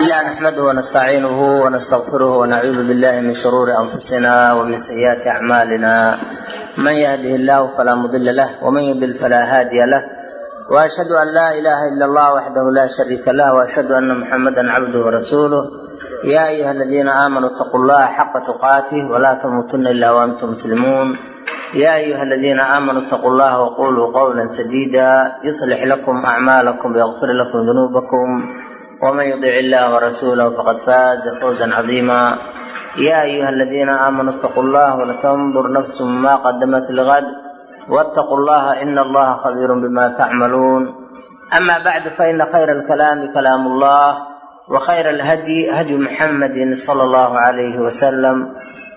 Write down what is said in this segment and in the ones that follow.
إله نحمده ونستعينه ونستغفره ونعوذ بالله من شرور أنفسنا ومن سيئات أعمالنا من يهده الله فلا مضل له ومن يضل فلا هادي له وأشهد أن لا إله إلا الله وحده لا شريك له وأشهد أن محمدا عبده ورسوله يا أيها الذين آمنوا اتقوا الله حق تقاته ولا تموتن إلا وأنتم مسلمون يا أيها الذين آمنوا اتقوا الله وقولوا قولا سديدا يصلح لكم أعمالكم ويغفر لكم ذنوبكم ومن يطع الله ورسوله فقد فاز فوزا عظيما يا أيها الذين آمنوا اتقوا الله ولتنظر نفس ما قدمت لغد واتقوا الله إن الله خبير بما تعملون أما بعد فإن خير الكلام كلام الله وخير الهدي هدي محمد صلى الله عليه وسلم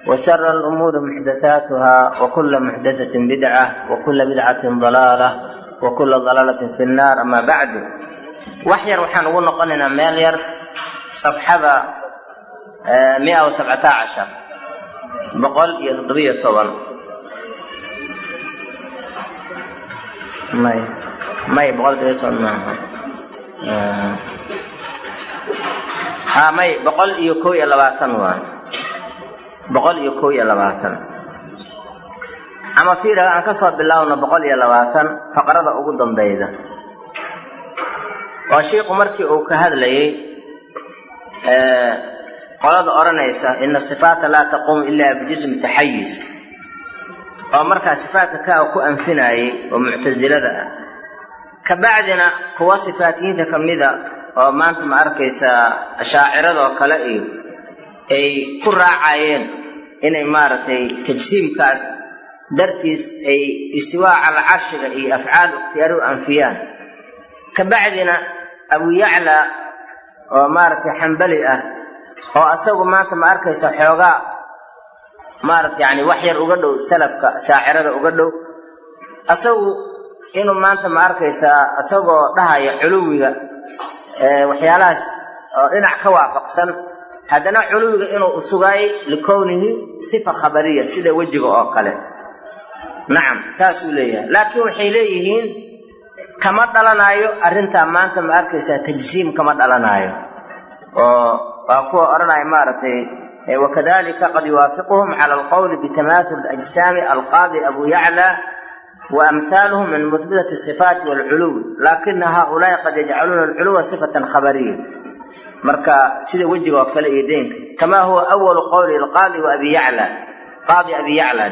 وشر الأمور محدثاتها وكل محدثة بدعة وكل بدعة ضلالة وكل ضلالة في النار أما بعد wax yar waxaan ugu noqonaynaa meel yar sabxada mia wa cashar boqol iyo toddobiyo toban. May may boqol toddobiyo toban maaha ha may boqol iyo kow iyo labaatan waa. Boqol iyo kow iyo labaatan. Ama fiiraga aan ka soo bilaawno boqol iyo labaatan faqrada ugu dambeyda waa shiiku markii uu ka hadlayay qolada odhanaysa ina sifaata laa taquumu ilaa bijismi taxayis oo markaa sifaatka kaa ku anfinayay oo muctasilada ah. Kabacdina kuwa sifaatiyiinta kamida oo maanta ma arkaysaa ashaaciradoo kale iyo ay ku raacayeen inay maaragtay tajsiimkaas dartiis ay istiwaa cala carshiga iyo afcaal ikhtiyaari u anfiyaan. Kabacdina abu yacla oo maaragtay xambali ah oo asagu maanta ma arkaysa xoogaa maaragta yani wax yar uga dhow salafka shaacirada uga dhow. Asagu inuu maanta ma arkaysaa isagoo dhahaya culuwiga waxyaalahaas oo dhinac ka waafaqsan. Haddana culuwiga inuu usugaayay likownihi sifa khabariya sida wejiga oo kale. Nacam saasuu leeyahay. Laakiin waxay leeyihiin kama dhalanaayo arrintaa maanta ma arkaysaa tajsiim kama dhalanaayo. Oo waa kuwa odhanaya maaragtay wakadalika qad yuwaafiquhum cala alqowli bitamaathul ajsaami alqaadi abu yacla waamhaaluhum min muhbitati sifaati walculuwi lakina haulaai qad yajcaluuna alculuwa sifatan khabariya. Marka sida wejiga oo kale iyo deynka. Kama huwa awalu qowli alqaadi waabi yacla qaadi abi yacla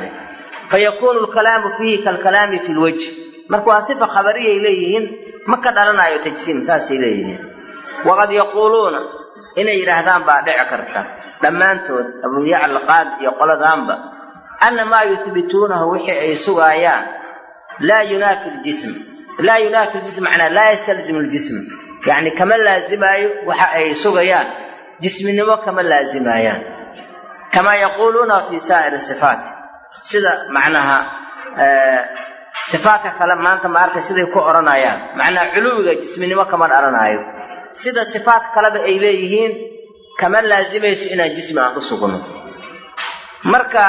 fayakunu lkalaamu fiihi kalkalaami fi lwajh marka waa sifa khabariyay leeyihiin ma ka dhalanayo tajsiim saasay leeyihiin. Waqad yaquuluuna inay yidhaahdaan baa dhici karta dhammaantood abu yacla qaad iyo qoladaanba ana maa yuhbituunahu wixii ay sugaayaan laa yunaafi ljism laa yunaafi ljism macnaa laa yastalzimu ljism yacni kama laazimaayo waxa ay sugayaan jisminimo kama laazimaayaan kamaa yaquuluuna fi saa'iri sifaat sida macnaha sifaatka kale maanta ma arkay siday ku odhanayaan macnaa culuwiga jisminimo kama dhalanaayo sida sifaat kaleba ay leeyihiin kama laazimayso inaan jismi aan u sugno. Marka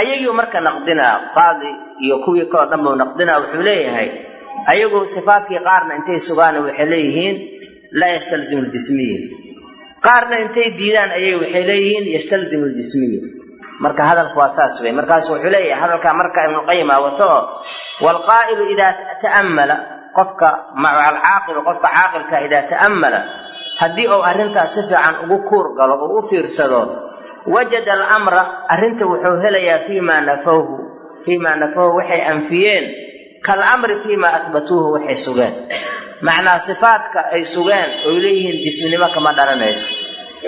ayagii marka naqdinaa qaadi iyo kuwii kaloo dhan buu naqdinaa wuxuu leeyahay ayagu sifaatkii qaarna intay sugaan waxay leeyihiin laa yastalzimu ljismiya qaarna intay diidaan ayay waxay leeyihiin yastalzimu ljismiya marka hadalku waa saas wey markaasu wuxuu leeyahay hadalkaa marka ibnuqayima wato oo waalqaa'ilu idaa ta'ammala qofka maca alcaaqilu qofka caaqilka idaa ta'ammala haddii uu arrintaas si fiican ugu kuur galo oo u fiirsado wajada alamra arrinta wuxuu helayaa fiimaa nafawhu. Fiimaa nafawhu waxay anfiyeen kaalamri fiimaa ahbatuuhu waxay sugeen macnaa sifaadka ay sugeen oy leeyihiin jisminimo kama dhalanayso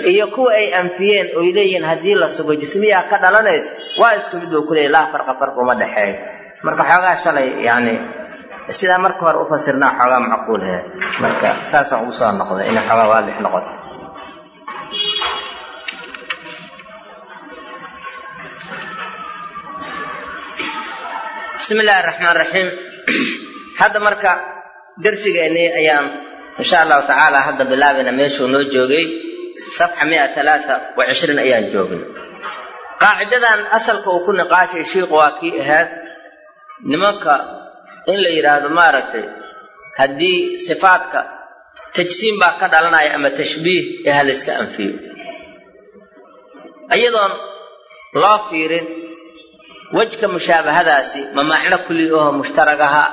iyo kuwa ay anfiyeen oy leeyihiin haddii la sugo jismiyaa ka dhalanayso waa isku mid buu kuleeyay laa farqa farqi uma dhexeeyo marka xoogaa shalay yani sidaa marka hore u fasirnaa xoogaa macquulhe marka saasaan ugu soo noqday inay xoogaa waadix noqoto. Bismi illaahi araxmaan raxiim hadda marka darsigeennii ayaan insha allahu tacaala hadda bilaabayna meeshuu noo joogay safxa mia talaata wa cishriin ayaan joogay qaacidadan asalka uu ku niqaashay shiiku waa kii ahaad nimanka in la yidhaahdo maaragtay haddii sifaadka tajsiim baa ka dhalanaya ama tashbiih ee ha layska anfiyo iyadoon loo fiirin wejka mushaabahadaasi ma macno kulli aho mushtaragaha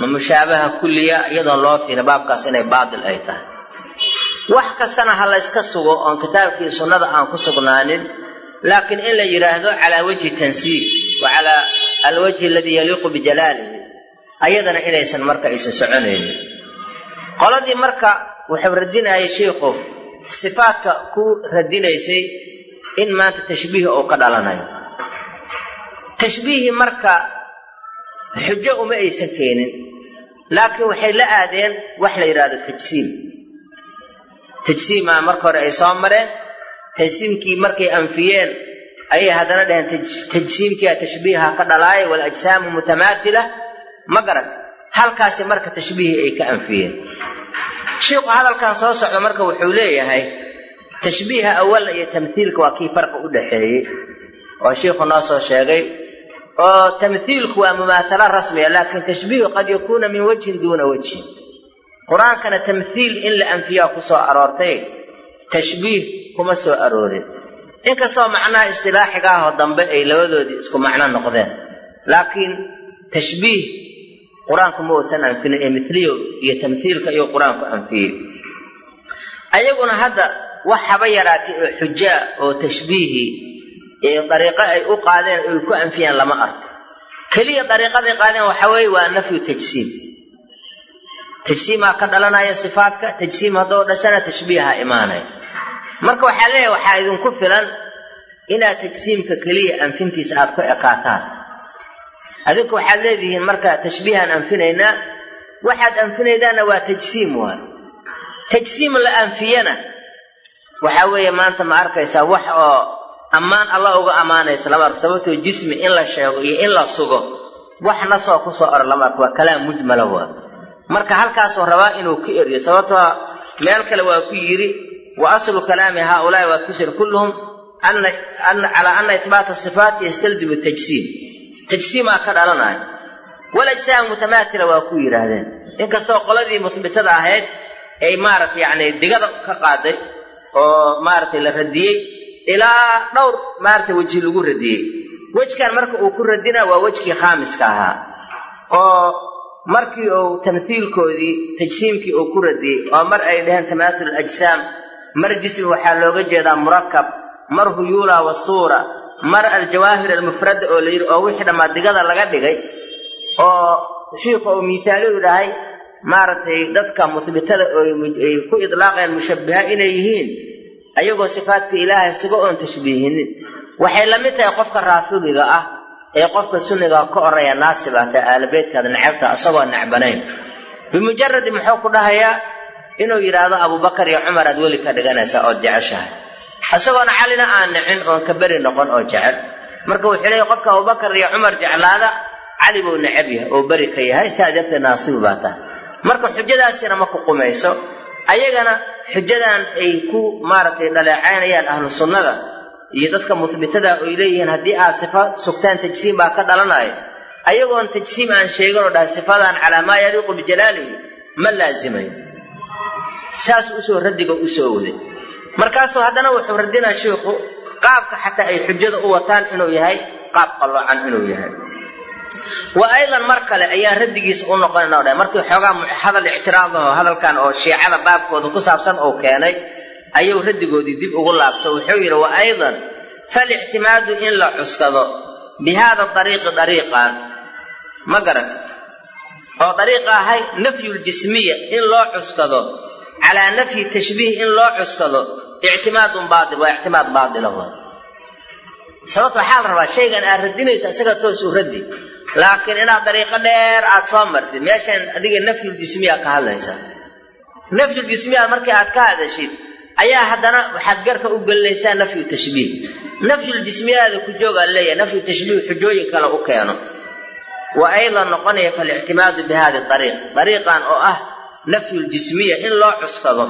ma mushaabaha kulliya iyadoon loo fiirin baabkaas inay baatil ay tahay wax kastana ha layska sugo oon kitaabkii sunnada aan ku sugnaanin laakiin in la yidhaahdo calaa wajhi tansiih wa calaa alwajhi aladii yaliiqu bijalaalihi ayadana inaysan marka aysan soconaynin. Qoladii marka wuxuu radinayay shiikhu sifaadka ku radinaysay in maanta tashbiihi uu ka dhalanayo. Tashbiihi marka xujo uma aysan keenin laakiin waxay la aadeen wax la yidhaahdo tajsiim tajsiimaa marka hore ay soo mareen tajsiimkii markay anfiyeen ayay haddana dhaheen tajsiimkia tashbiiha ka dhalaaya walajsaamu mutamaathila ma garat halkaasi marka tashbiihii ay ka anfiyeen. Shiikhu hadalkan soo socda marka wuxuu leeyahay tashbiiha awala iyo tamhiilka waa kii farqi u dhaxeeyey oo shiikhu noo soo sheegay. Oo tamhiilku waa mumaathala rasmiya laakin tashbiihu qad yakuuna min wajhin duuna wajhin qur'aankana tamhiil in la anfiyaa ku soo aroortay tashbiih kuma soo aroorin. Inkastoo macnaha istilaaxiga ahoo dambe ay labadoodii isku macno noqdeen. Laakiin tashbiih qur'aanku ma uusan anfinin ee miliyo iyo tamhiilka iyo qur'aanku anfiyey. Ayaguna hadda wax haba yaraatay oo xujaa oo tashbiihii ee dariiqo ay u qaadeen ay ku anfiyaan lama arko. Keliya dariiqaday qaadeen waxa weeye waa nafyu tajsiim tajsiimaa ka dhalanaya sifaadka tajsiim haddoo dhashana tashbiiha imaanaya marka waxaa leeyahay waxaa idinku filan inaad tajsiimka keliya anfintiisa aad ku ekaataan. Adinku waxaad leedihiin marka tashbiihaan anfinaynaa waxaad anfinaydaanna waa tajsiim waay. Tajsiim la anfiyana waxaa weeye maanta ma arkaysaa wax oo ammaan alla uga ammaanaysa lama arko. Sababtoo jismi in la sheego iyo in la sugo wax nasoo ku soo ora lama arko. Waa kalaam mujmala waa marka halkaasuu rabaa inuu ka eriyo sababtoo meel kale waa ku yidhi wa aslu kalaami haaulaai waa kusir kulluhum calaa ana itbaata sifaati yastalzimu tajsiim. Tajsiimaa ka dhalanaya. Walajsaam mutamaathila waa ku yidhaahdeen inkastoo qoladii muhbitada ahayd ay maaragtay yani digada ka qaaday oo maaragtay la radiyey ilaa dhowr maaragtay weji lagu radiyey. Wejkan marka uu ku radina waa wejkii khaamiska ahaa oo markii uu tamhiilkoodii tajsiimkii uu ku radiyey oo mar ay dhaheen tamaathul ajsaam. Mar jismi waxaa looga jeedaa murakab mar huyuula wasuura mar aljawaahir almufrada oo la yidhi oo wixii dhammaa digada laga dhigay oo shiikhu uu miisaaliyu dhahay maaragtay dadka muhbitada ay ku idlaaqeen mushabbiha inay yihiin ayagoo sifaadka ilaahay suga oon tashbiihinin. Waxay la mid tahay qofka raafidiga ah ee qofka sunniga ka oraya naasiba ta aalabeedkaada necabta isagoo necbanayn. Bimujaradi muxuu ku dhahayaa inuu yidhaahdo abubakar iyo cumar aad weli ka dhiganaysaa ood jeceshahay. Isagoona calina aan nicin oon ka beri noqon oo jecel. Marka wuxuu leeyahy qofka abubakar iyo cumar jeclaada cali buu necab yahay oo beri ka yahay saa darteed naasibi baa tahay. Marka xujadaasina ma ku qumayso ayagana xujadan ay ku maaragtay dhaleecaynayaan ahlu sunnada iyo dadka muhbitada oy leeyihiin haddii aad sifa sugtaan tajsiim baa ka dhalanaya ayagoon tajsiim aan sheegin oo dhahay sifadan calaa maa yaliiqu bijalaalihi ma laazimayo saas u soo radiga u soo waday. Markaasuu haddana wuxuu radinaa shiikhu qaabka xataa ay xujada u wataan inuu yahay qaab qalloocan inuu yahay. Wa aydan mar kale ayaan raddigiisa u noqonayna dhahay markii xoogaa hadal ictiraadaho hadalkan oo shiicada baabkooda ku saabsan uu keenay ayuu raddigoodii dib ugu laabto wuxuu yidhi wa aydan falictimaadu in la cuskado. Bi haada ariiqi dariiqan ma garan oo dariiqa ahay nafyuljismiya in loo cuskado. Calaa nafyi tashbiih in loo cuskado. Ictimaadun baail waa ictimaad baatila wa sababta waxaa la rabaa shaygan aad radinaysa isaga toos u raddi. Laakiin inaad dariiqo dheer aad soo martid meeshan adiga nafyuljismiya ka hadlaysaa nafyuljismiya markii aad ka hadashid ayaa haddana waxaad garka u gelinaysaa nafyu tashbiih. Nafyuljismiyaada ku joogaa leeyahay nafyu tashbiih xujooyin kale u keeno. Wa aydan noqonaya falictimaadu bi ariiq dariiqan oo ah nafyuljismiya in loo cuskado.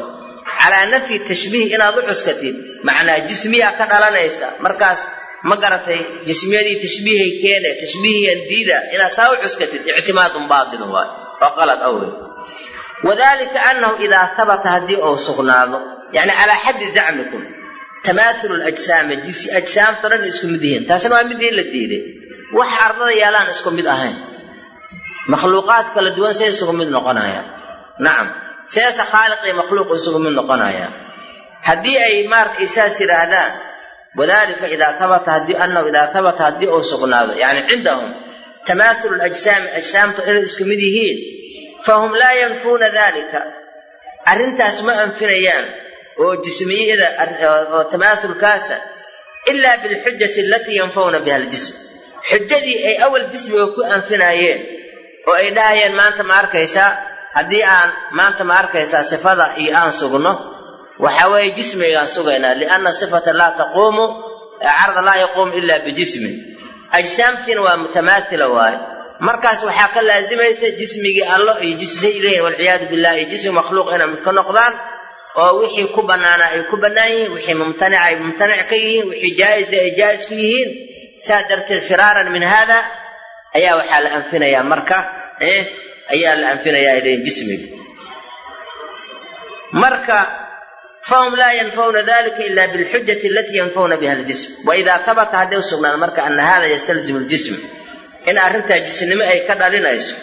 Calaa nafyi tashbiih inaad u cuskatid macnaa jismiya ka dhalanaysa. Markaas ma garatay jismiyadii tashbiihay keene tashbiihiyan diida inaad saa u cuskatid ictimaadun baatilun waay. Oo qalad awey wadalika annahu idaa habata haddii uu sugnaado yani calaa xaddi zacmikum tamaahulu lajsaami ajsaamto dhan isku mid yihiin taasina waa midii la diiday wax ardada yaalaan isku mid ahayn makhluuqaad kala duwan see isugu mid noqonayaan nacam seese khaaliqii makhluuq isugu mid noqonayaan haddii ay maaragtay saas yidhaahdaan wadalika idaa habata haddii annahu idaa habata haddii uu sugnaado yani cindahum tamaahulu lajsaami ajsaamtu inay isku mid yihiin fahum laa yanfuuna dalika arrintaas ma anfinayaan oo jismiyada oo tamaahulkaasa ilaa bilxujati alatii yanfawna biha aljism. Xujadii ay awal jismiga ku anfinaayeen oo ay dhahayeen maanta ma arkaysaa haddii aan maanta ma arkaysaa sifada iyo aan sugno waxaa weeye jismigaan sugaynaa lianna sifata laa taquumu carda laa yaquumu ila bijismin. Ajsaamtiina waa mutamaaila waaye markaas waxaa ka laazimaysa jismigii allo iyo jismsay leeyihiin walciyaadu noqdaan oo wixii ku bannaanaa ay ku bannaan yihiin wixii mumtanica ay mumtanic ka yihiin wixii jaa'isa ay jaa'is ku yihiin saa darteed firaaran min hada ayaa waxaa la anfinayaa. Marka ayaa la anfinayaa ay leeyihiin jismiga marka fahum laa yanfawna dalika ila bilxujati alatii yanfawna biha aljism. Waidaa habata hadday usugnaado marka ana hada yastalzimu ljism in arrintaa jisnimo ay ka dhalinayso.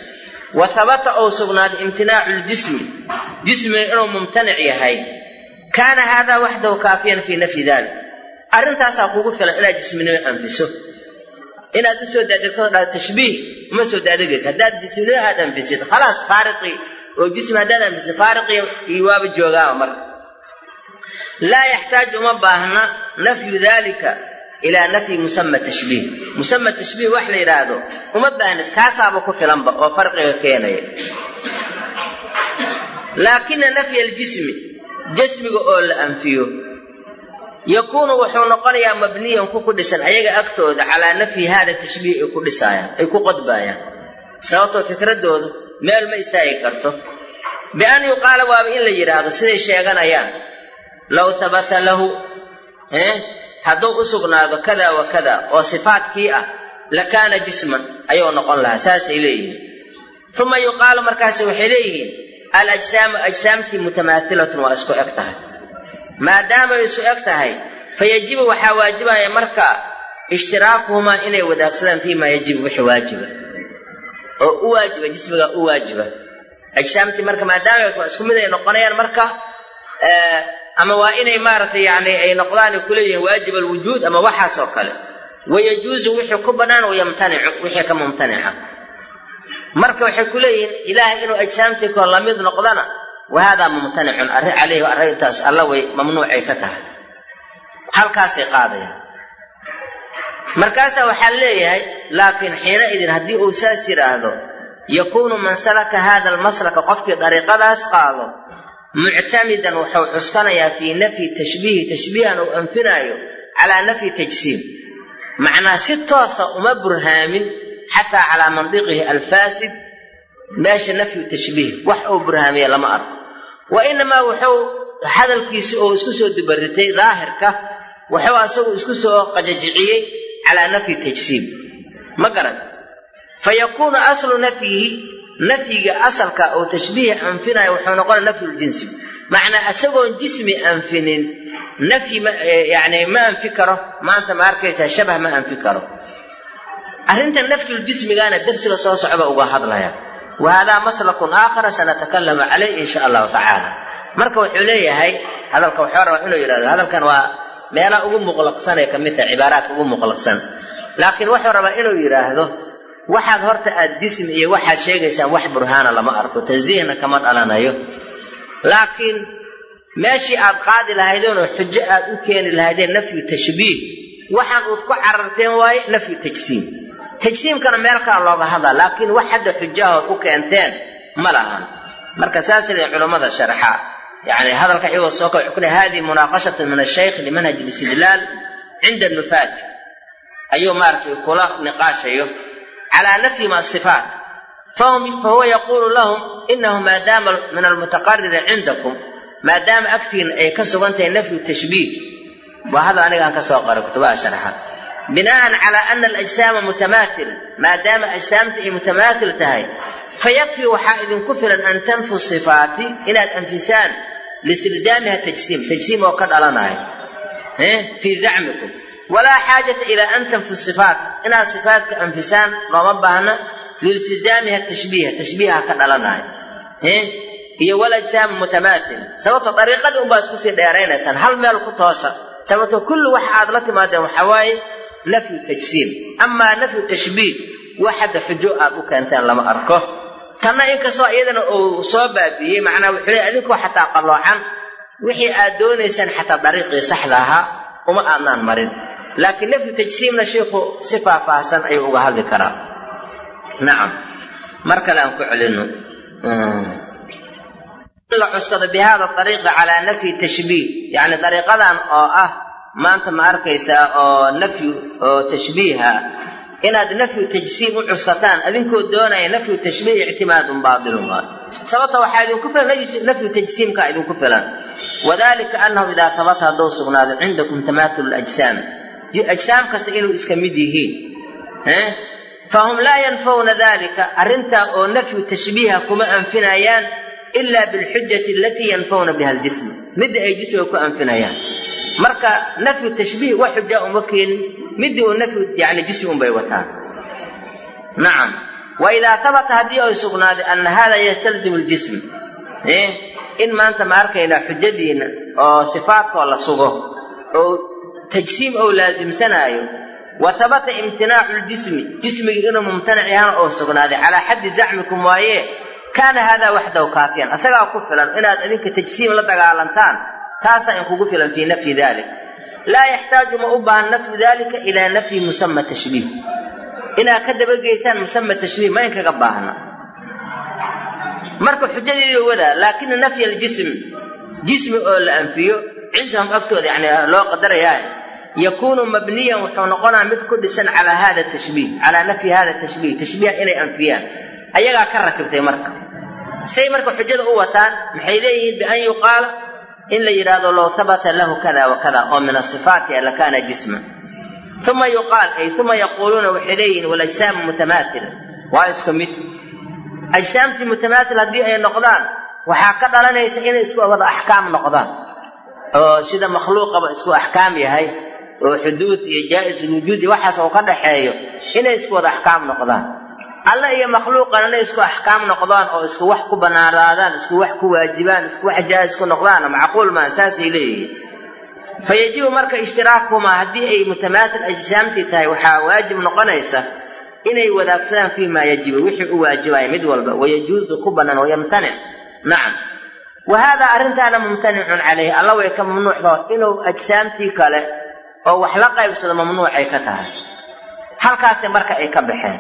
Wa habata ou sugnaaday imtinaacu ljismi jismiga inuu mumtanic yahay. Kaana haadaa waxdahu kaafiyan fii nafyi dalik arrintaasaa kugu filan inaad jisminimo anfiso. Inaad u soo daadegto tashbiih uma soo daadegaysa haddaad jisminimo aad anfisid khalaas faariqii oo jismi haddaad anfisid faariqii iyo joogaaba marka laa yaxtaaju uma baahna nafyu dalika ilaa nafyi musama tashbiih. Musama tashbiih wax la yidhaahdo uma baahnid kaasaaba ku filanba oo farqiga keenaya laakina nafya aljismi jasmiga oo la anfiyo. Yakuunu wuxuu noqonayaa mabniyan ku ku dhisan ayaga agtooda calaa nafyi hada tashbiih ay ku dhisaayaan ay ku qodbaayaan. Sababtoo fikradoodu meel ma istaagi karto. Bian yuqaala waaba in la yidhaahdo siday sheeganayaan low habata lahu hadduu u sugnaado kada wa kada oo sifaadkii ah lakaana jisman ayuu noqon lahaa saasay leeyihiin. Uma yuqaalu markaas waxay leeyihiin alajsaamu ajsaamtii mutamaahilatun waa isku eg tahay maadaamay isu eg tahay fayajibu waxaa waajibaya marka ishtiraakuhumaa inay wadaagsadaan fiimaa yajibu wixii waajiba oo u waajiba jismiga u waajiba ajsaamtii marka maadaama isku mid ay noqonayaan marka ama waa inay maaragtay yani ay noqdaan kuleeyihiin waajib alwujuud ama waxaas oo kale wayajuuzu wixii ku bannaan wayamtanicu wixii ka mumtanica marka waxay ku leeyihiin ilaahay inuu ajsaamtii koo la mid noqdana wa haadaa mumtanicun arri caleyhi arrintaas alla way mamnuucay ka tahay. Halkaasay qaadayaan. Markaasaa waxaa leeyahay laakiin xiina idin haddii uu saas yidhaahdo yakuunu man salaka hada almaslaka qofkii dariiqadaas qaado muctamidan wuxuu cuskanayaa fii nafyi tashbiihi tashbiihan uu anfinaayo calaa nafyi tajsiim. Macnaa si toosa uma burhaamin xataa calaa mandiqihi alfaasid meesha nafyu tashbiih wax uu burhaamiya lama arko. Wa inamaa wuxuu hadalkiisi oo isku soo dubaritay daahirka wuxuu asagu isku soo qajajiciyey calaa nafyi tajsiim ma garan fa yakuunu aslu nafyihi nafyiga asalka oo tashbiih anfinaya wuxuu noqonaya nafyu ljinsi macnaa isagoon jismi anfinin nafyi yani ma anfi karo maanta ma arkaysaa shabah ma anfi karo arrinta nafyuljismigaana darsiga soo socda uga hadlaya. Wa haadaa maslakun aakhara sanatakalamu caleyh in sha allahu tacaala marka wuxuu leeyahay hadalka wuxuu rabaa inuu yidhahdo hadalkan waa meelaha ugu muqlaqsanay ka mid tahay cibaaraadka ugu muqlaqsan. Laakiin wuxuu rabaa inuu yidhaahdo waxaad horta aad jismi iyo waxaad sheegaysaan wax burhaana lama arko tansiihna kama dhalanayo. Laakiin meeshii aad qaadi lahaydeen oo xujo aad u keeni lahaydeen nafyu tashbiih waxaan uud ku cararteen waaye nafyu tajsiim tajsiimkana meel kala looga hadla laakiin wax hadda xujahood u keenteen ma lahan. Marka saas culammada sharxa. Yani hadalka iyagoo soo ka wuxuu ku lehay hadihi munaaqashatun min ashaykh limanhaj listidlaal cinda nufaat ayuu maaragtay kula niqaashayo. Calaa nafyihim asifaat fahuwa yaquulu lahum inahu maadaama min almutaqariri cindakum. Maadaama agtiina ay ka sugan tahay nafyu tashbiih. Waa hadal anigaan ka soo qaray kutubaha sharxa bina'an calaa ana alajsaama mutamaathila maadaama ajsaamta ay mutamaathil tahay fayakfii waxaa idinku filan an tanfu sifaati inaad anfisaan listilzaamiha tajsiim tajsiim oo ka dhalanayo fii zacmikum walaa xaajata ilaa an tanfu sifaat inaad sifaatka anfisaan looma baahna liiltizaamiha tashbiiha tashbiiha ka dhalanayo iyo walajsaam mutamaatil sababto dariiqadii unbaa isku sii dheeraynaysaan hal meel ku toosa sababto kulli waxa aad la timaadeen waxaa nafyu tajsiim amaa nafyu tashbiih. Wax xujo aad u keenteen lama arko. Tanna inkastoo iyadana uu soo baabiiyey macnaa wuxuu leey adinkoo xataa qalloocan wixii aad doonaysaan xataa dariiqii saxda ahaa uma aadnaan marin. Laakiin nafyu tajsiimna shiikhu si faahfaahsan ayuu uga hadli karaa. Nacam mar kale aan ku celino la cuskado bi hada calaa nafyi tashbiih. Yani dariiqadan oo ah maanta ma arkaysaa oo nafyu oo tashbiiha. Inaad nafyu tajsiim u cuskataan adinkoo doonaya nafyu tashbiih ictimaadun baatilun waay sababta waxaa idinku filan nafyu tajsiimka idinku filan. Wadalika annahu idaa tabata hadduu sugnaado cindakum tamaatulu ajsaam. Ajsaam kasta inuu iska mid yihiin. Fahum laa yanfawna dalika arrintaa oo nafyu tashbiiha kuma anfinayaan ila bilxujati alatii yanfawna biha aljism midda ay jismiga ku anfinayaan marka nafyu tashbiih wax xuja uma keenin midii uu nafyu yani jismi unbay wataan. Nacam wa idaa habata haddii ay sugnaaday ana hada yastalzimu ljism in maanta ma arkaynaa xujadiina oo sifaadkoo la sugo oo tajsiim ou laasimsanaayo wa habata imtinaacu ljismi jismigii inuu mumtanac yahan oo sugnaaday calaa xaddi zacmikum waaye kaana haadaa waxdahu kaafiyan asagaa ku filan inaad idinka tajsiim la dagaalantaan taasaa inkugu filan fii nafyi dalik laa yaxtaaju ma u baahan nafyu dalika ilaa nafyi musama tashbiih. Inaad ka dabageysaan musama tashbiih ma inkaga baahna. Marka xujadeedii wadaa laakina nafya aljism jismi oo la anfiyo cindahum agtooda yani loo qadarayaa yakuunu mabniyan wuxuu noqonaa mid ku dhisan calaa hada tashbiih calaa nafyi hada tashbiih tashbiiha inay anfiyaan. Ayagaa ka rakibtay marka. Say marka xujada u wataan maxay leeyihiin bian yuqaala in la yidhaahdo low habata lahu kada wa oo min asifaati lakaana jisma. Uma yuqaal ay uma yaquuluuna waxay leeyihiin walajsaamu mutamaaila waa isku mid. Ajsaamtii mutamaail haddii ay noqdaan waxaa ka dhalanaysa inay isku wada axkaam noqdaan. Oo sida makhluuqaba isku axkaam yahay oo xuduud iyo jaa'is lwujuud iyo waxaas oo ka dhaxeeyo inay isku wada axkaam noqdaan alla iyo makhluuqan inay isku axkaam noqdaan oo isku wax ku banaanaadaan isku wax ku waajibaan isku wax jaa'is ku noqdaana macquul maa saasay leeyihiin. Fa yajibu marka ishtiraakuhumaa haddii ay mutamaatil ajsaamtii tahay waxaa waajib noqonaysa inay wadaagsadaan fii maa yajibu wixii u waajibaya mid walba wayajuusu ku bannaan wayamtanic nacam. Wa haadaa arrintaana mumtanicun calayhi alla way ka mamnuucdoo inuu ajsaamtii kale oo wax la qaybsado mamnuucay ka tahay. Halkaasi marka ay ka baxeen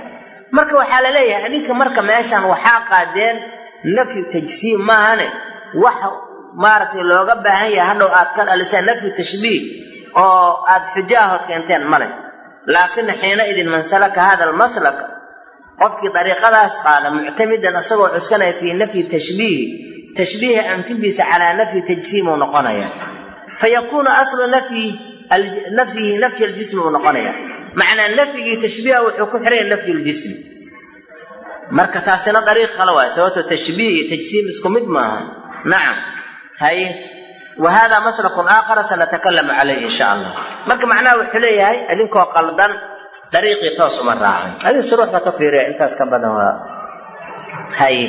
marka waxaa la leeyahay adinka marka meeshan waxaa qaadeen nafyu tajsiim maahane. Wax maaragtay looga baahan yahay hadhow aad ka dhalisaan nafyu tashbiih oo aad xujaahood keenteen male. Laakina xiina idin man salaka hada almaslak qofkii dariiqadaas qaada muctamidan isagoo cuskanaya fii nafyi tashbiihi tashbiiha anfidiisa calaa nafyi tajsiim uu noqonaya fayakuunu aslu nafyi nafyihi nafyi aljismi uu noqonaya macnaa nafyigii tashbiiha wuxuu ku xiraya nafyu ljismi. Marka taasina dariiq kale waay sababto tashbiih iyo tajsiim isku mid maaha. Nacam. Haye wa maslakun aakhara sanatakalamu calayh in sha allah. Marka macnaha wuxuu leeyahay idinkoo qaldan dariiqii toos uma raacan adin suruuxda ka fiiriya intaas ka badan waa haye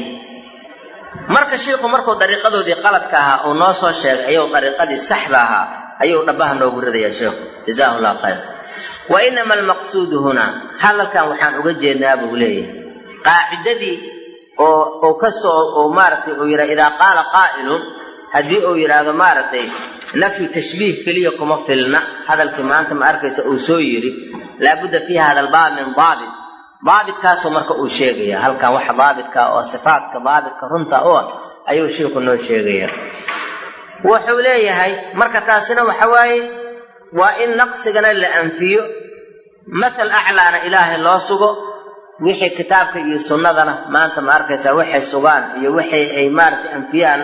marka shiikhu markuu dariiqadoodii qaladka ahaa uu noo soo sheegay ayuu dariiqadii saxda ahaa ayuu dhabaha noogu ridaya sheikhu. Jazaahu llah khayr wa inama almaqsuudu hunaa hadalkan waxaan uga jeednaa buu leeyahay. Qaacidadii oo ka soo maaragtay uu yidha idaa qaala qaa'ilun haddii uu yidhaahdo maaragtay nafyu tashbiih keliya kuma filna. Hadalkii maanta ma arkaysa uu soo yidhi laabudda fii hada albaab min daabit. Daabitkaasuu marka uu sheegaya halkan waxa daabitka oo sifaatka daabitka runta u ah ayuu sheikhu noo sheegaya wuxuu leeyahay marka taasina waxa waaye waa in naqsigana la anfiyo. Matal aclaana ilaahay loo sugo wixii kitaabka iyo sunnadana maanta ma arkaysaa waxay sugaan iyo waxay ay maaragtay anfiyaan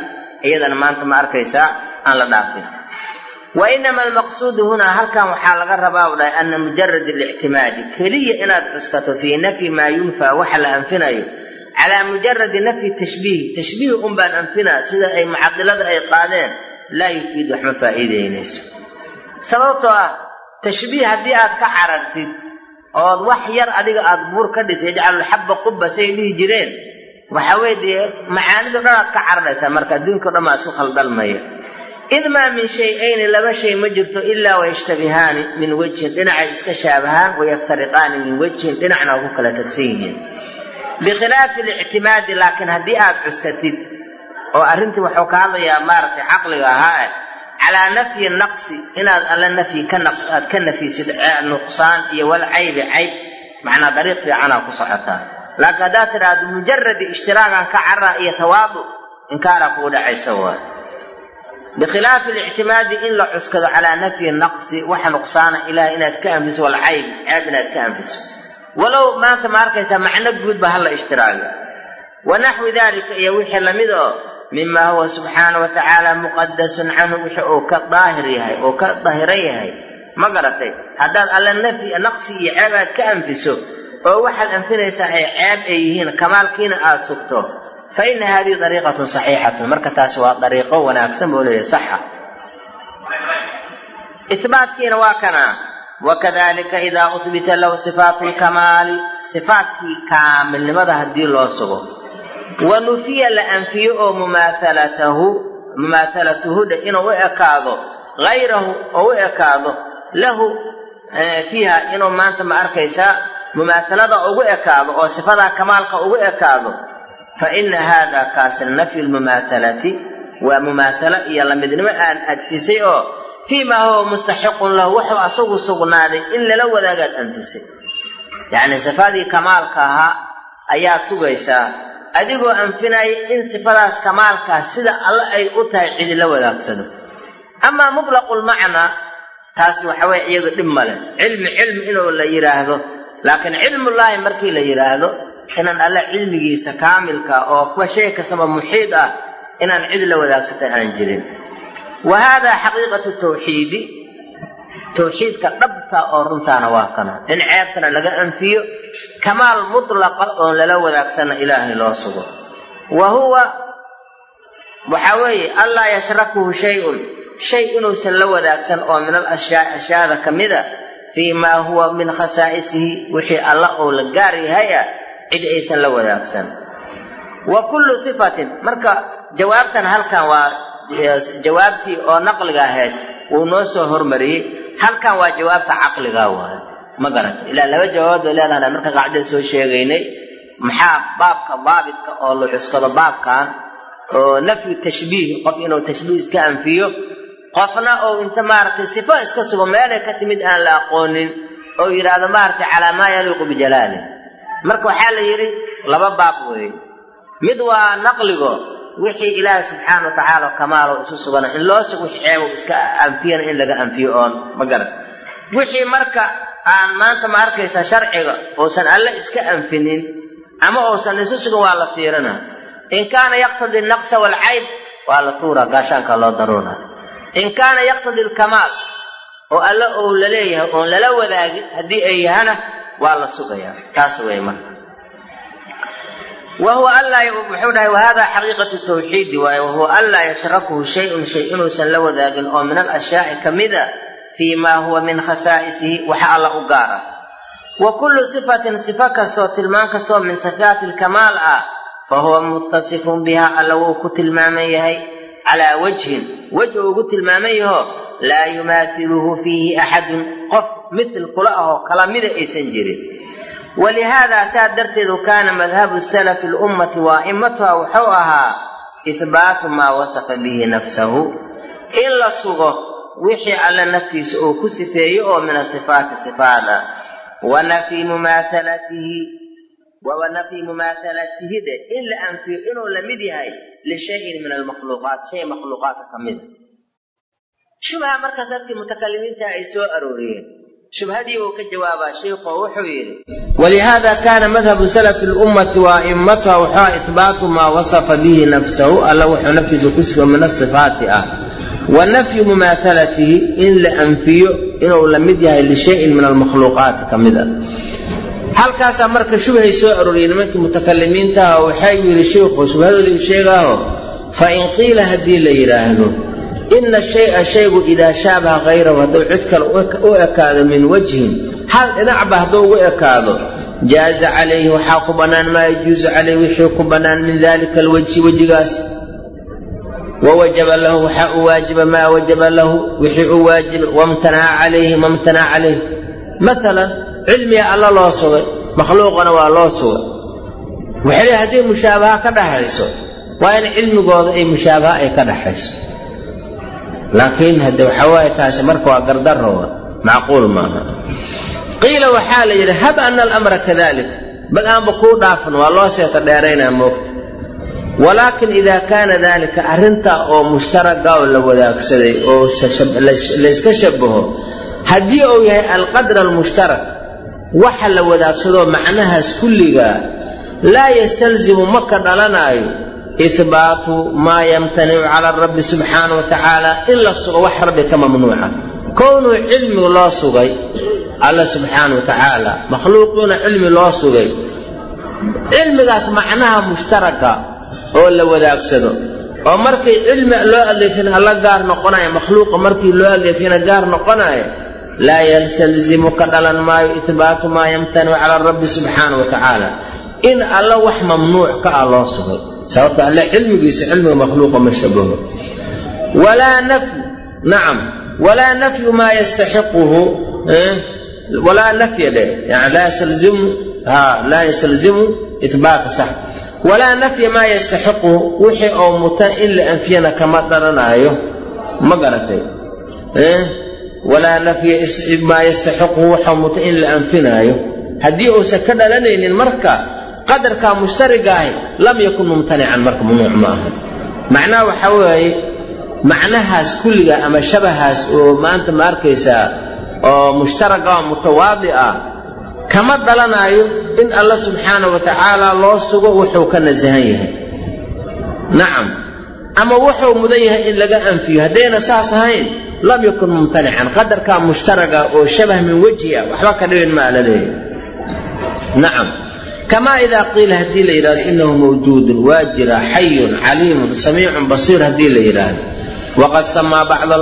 iyadana maanta ma arkaysaa aan la dhaafin. Wa inama almaqsuudu hunaa halkan waxaa laga rabaa u dhahay ana mujarad alictimaadi keliya inaad cuskato fii nafyi maa yunfaa waxa la anfinayo calaa mujaradi nafyi tashbiih tashbiih un baan anfinaa sida ay mucadilada ay qaadeen laa yufiid wax ma faa'iideynayso sababtoo ah tashbiih haddii aad ka carartid ood wax yar adiga aada buur ka dhisay ijcalulxabba qubba say dhihi jireen waxa weye dee macaanido dhan aad ka cararaysaa marka adduunka o dhan baa isku khaldalmaya. Id maa min shay-ayni laba shay ma jirto ilaa wayashtabihaani min wejhin dhinacay iska shaabahaan wayaftariqaani min wejhin dhinacna ku kala tagsan yihiin. Bikhilaafi alictimaadi laakiin haddii aad cuskatid oo arrintii wuxuu ka hadlayaa maaragtay caqliga ahaa calaa nafyi naqsi inaad alla nafyi aad ka nafisid nuqsaan iyo walcaybi cayb macnaa dariiq fiicanaa ku socotaa laakiin haddaad tidhaahdo mujaradi ishtiraagan ka cara iyo tawaadu inkaaraa kugu dhacaysa waay bikhilaafi alictimaadi in la cuskado calaa nafyi naqsi waxa nuqsaana ilaah inaad ka anfiso walcayb ceeb inaad ka anfiso walow maanta ma arkaysaa macno guud ba hala ishtiraaga wanaxwi dalika iyo wixii la mid oo mima huwa subxaana wa tacaala muqadasun canhu wixii uu ka daahir yahay oo ka dahiran yahay. Ma garatay? Haddaad alle nafyi naqsi iyo ceeb aad ka anfiso oo waxaad anfinaysaa ay ceeb ay yihiin kamaalkiina aada sugto fa ina hadihi dariiqatun saxiixatun. Marka taasi waa dariiqo wanaagsan buu leeyahy saxa. Ihbaatkiina waa kana wakadalika idaa uhbita lahu sifaatu lkamaali sifaatkii kaamilnimada haddii loo sugo wa nufiya la anfiyo oo mumaahalatahu mumaahalatuhuda inuu u ekaado hayrahu oo u ekaado lahu fiiha inuu maanta ma arkaysaa mumaahalada ugu ekaado oo sifadaa kamaalka ugu ekaado. Fa ina haada kaasina nafyu lmumaahalati waa mumaatalo iyo lamidnimo aan adfisay oo fii maa huwa mustaxiqun lahu wuxuu asagu sugnaaday in lala wadaagaad anfisay. Yacni sifadii kamaalka ahaa ayaad sugaysaa adigoo anfinaya in sifadaas kamaalkaas sida alle ay u tahay cidi la wadaagsado. Amaa mutlaqulmacnaa taasi waxaweye iyadu dhib male cilmi cilmi inuu la yidhaahdo laakiin cilmullaahi markii la yidhaahdo inaan alle cilmigiisa kaamilka oo kuwa shay kastaba muxiid ah inaan cid la wadaagsata aan jirin. Wa haadaa xaqiiqatu tawxiidi tawxiidka dhabta oo runtaana waa kana. In ceebtana laga anfiyo kamaal mutlaqa oon lala wadaagsana ilaahay loo sugo. Wa huwa waxa weeye anlaa yashrakuhu shay-un. Shay inuusan la wadaagsan oo min al ashyaa ashyaada ka mida fii maa huwa min khasaa'isihi wixii alla uu la gaar yahay ah cid aysan la wadaagsan. Wa kullu sifatin marka jawaabtan halkan waa jawaabtii oo naqliga ahayd wuu noo soo hormariyey halkan waa jawaabta caqliga waaye ma garata ilaa laba jawaabood bay leedahay marka qacdada soo sheegaynay maxaa baabka daabitka oo la cuskado baabkan oo nafyu tashbiih qof inuu tashbiih iska anfiyo qofna ou inta maaragtay sifo iska sugo meelay ka timid aan la aqoonin oo yidhaahdo maaragtay calaa maa yaliiqu bijalaali marka waxaa la yidhi laba baab weeye. Mid waa naqligo wixii ilaahay subxaana wa tacaala kamaalo isu sugana in loo sugo wixii ceebo iska anfiyana in laga anfiyo oon ma garan. Wixii marka aan maanta ma arkaysa sharciga uusan alle iska anfinin ama uusan isu sugan waa la fiirina in kaana yaqtadi naqsa waalcayb waa la tuura gaashaanka loo daruura in kaana yaqtadi alkamaal oo alle ou la leeyahay oon lala wadaagin haddii ay yahana waa la sugayaa. Taas wey marka wahuwa anlaa muxuu dhahay wahada xaqiiqatu tawxiidi waaye wahuwa anlaa yashrakuhu shayun shay inuusan la wadaagin oo min alashyaai ka mida fii maa huwa min khasaa'isihi waxa alla u gaara wa kullu sifatin sifo kastoo tilmaan kastoo min sifaati lkamaal ah fa huwa muttasifun biha alla wuu ku tilmaaman yahay calaa wajhin wej uu ugu tilmaaman yaho laa yumaathiluhu fiihi axadun qof mithil kula ahoo kala mida aysan jirin walihaada saa darteedu kaana madhabu salafi lummati waa'immatuha wuxuu ahaa ihbaatu maa wasafa bihi nafsahu in la sugo wixii alle naftiisa uu ku sifeeyo oo min asifaati sifaada wa nafyi mumaahalatihi wa nafyi mumaahalatihide in la anfiyo inuu la mid yahay lishayin min almakhluuqaat shay ka mida shubha markaas dadkii mutakalimiinta ay shubhadii uu ka jawaabaa sheikho wuxuu yidhi walihaada kaana madhabu salafi lummati waa'immatuha wuxua ihbaatu maa wasafa bihi nafsahu alla wuxuu naftiisa ku sifo min asifaati ah wa nafyu mumaahalatihi in la anfiyo inuu la mid yahay lishayin min almakhluuqaati ka mid a halkaasaa marka shubhay soo arooriyey nimankii mutakalimiintaha waxay yidhi sheikhu shubhadoodii sheegaaho fa in qiila haddii la yidhaahdo ina shaya shaygu idaa shaabaha hayrahu hadduu cid kale u ekaado min wajhin hal dhinacba hadduu ugu ekaado jaaza calayhi waxaa ku bannaan maa yajuusu calayhi wixii ku bannaan min dalika alwajhi wejigaas wawajaba lahu waxaa u waajiba maa wajaba lahu wixii u waajiba wamtanaca calayhi mamtanaca calayhi maalan cilmiga alla loo sugay makhluuqana waa loo sugay waxay leey mushaabaha ka dhaxayso waa in cilmigooda ay mushaabaha ay ka dhaxayso laakiin hadde waxaa waaye taasi marka waa gardarowa macquul maaha. qiila waxaa la yidhi hab ana alamra kadalik bal aanba kuu dhaafan waa loo seeta dheeraynaa moogta. Walaakin idaa kaana dalika arrintaa oo mushtaraga oo la wadaagsaday oo layska shabaho haddii uu yahay alqadr almushtarak waxa la wadaagsadoo macnahaas kulligaa laa yastalzimu ma ka dhalanaayo ihbaatu maa yamtanicu cala rabbi subxaana wa tacaala in la sugo wax rabbi ka mamnuuca kownuu cilmi loo sugay alla subxaana wa tacaala makhluuqiina cilmi loo sugay cilmigaas macnaha mushtaraga oo la wadaagsado oo markii cilmi loo aleefina alla gaar noqonayo makhluuqa markii loo aleefina gaar noqonayo laa yastalzimu ka dhalan maayo ihbaatu maa yamtanicu cala rabbi subxaana wa tacaala in alla wax mamnuuc ka ah loo sugay sababto alle cilmigiisa cilmiga makhluuqa ma shabaho nacam walaa nafyu maa yastaxiquhu walaa nafya dhe yani laa yastalzimu ihbaata sax walaa nafya maa yastaxiquhu wixii oo muta in la anfiyana kama dhalanaayo ma garatay walaa nafya maa yastaxiquhu waxoo muta in la anfinaayo haddii uusan ka dhalanaynin marka qadarkaa mushtarigaahi lam yakun mumtanican marka mamnuuc ma aha macnaha waxaa weeye macnahaas kulliga ama shabahaas oo maanta ma arkaysaa oo mushtaraga mutawaadi ah kama dhalanaayo in alla subxaana wa tacaala loo sugo wuxuu ka nasahan yahay. Nacam ama wuxuu mudan yahay in laga anfiyo. Haddayna saas ahayn lam yakun mumtanican. Qadarkaa mushtaraga oo shabah min wejhi waxba ka dhibin maa la leeyahay nacam kamaa idaa qiila haddii la yidhahdo inahu mawjuudun waa jira xayun caliimun samiicun basiir haddii la yidhaahdo waqad samaa bacda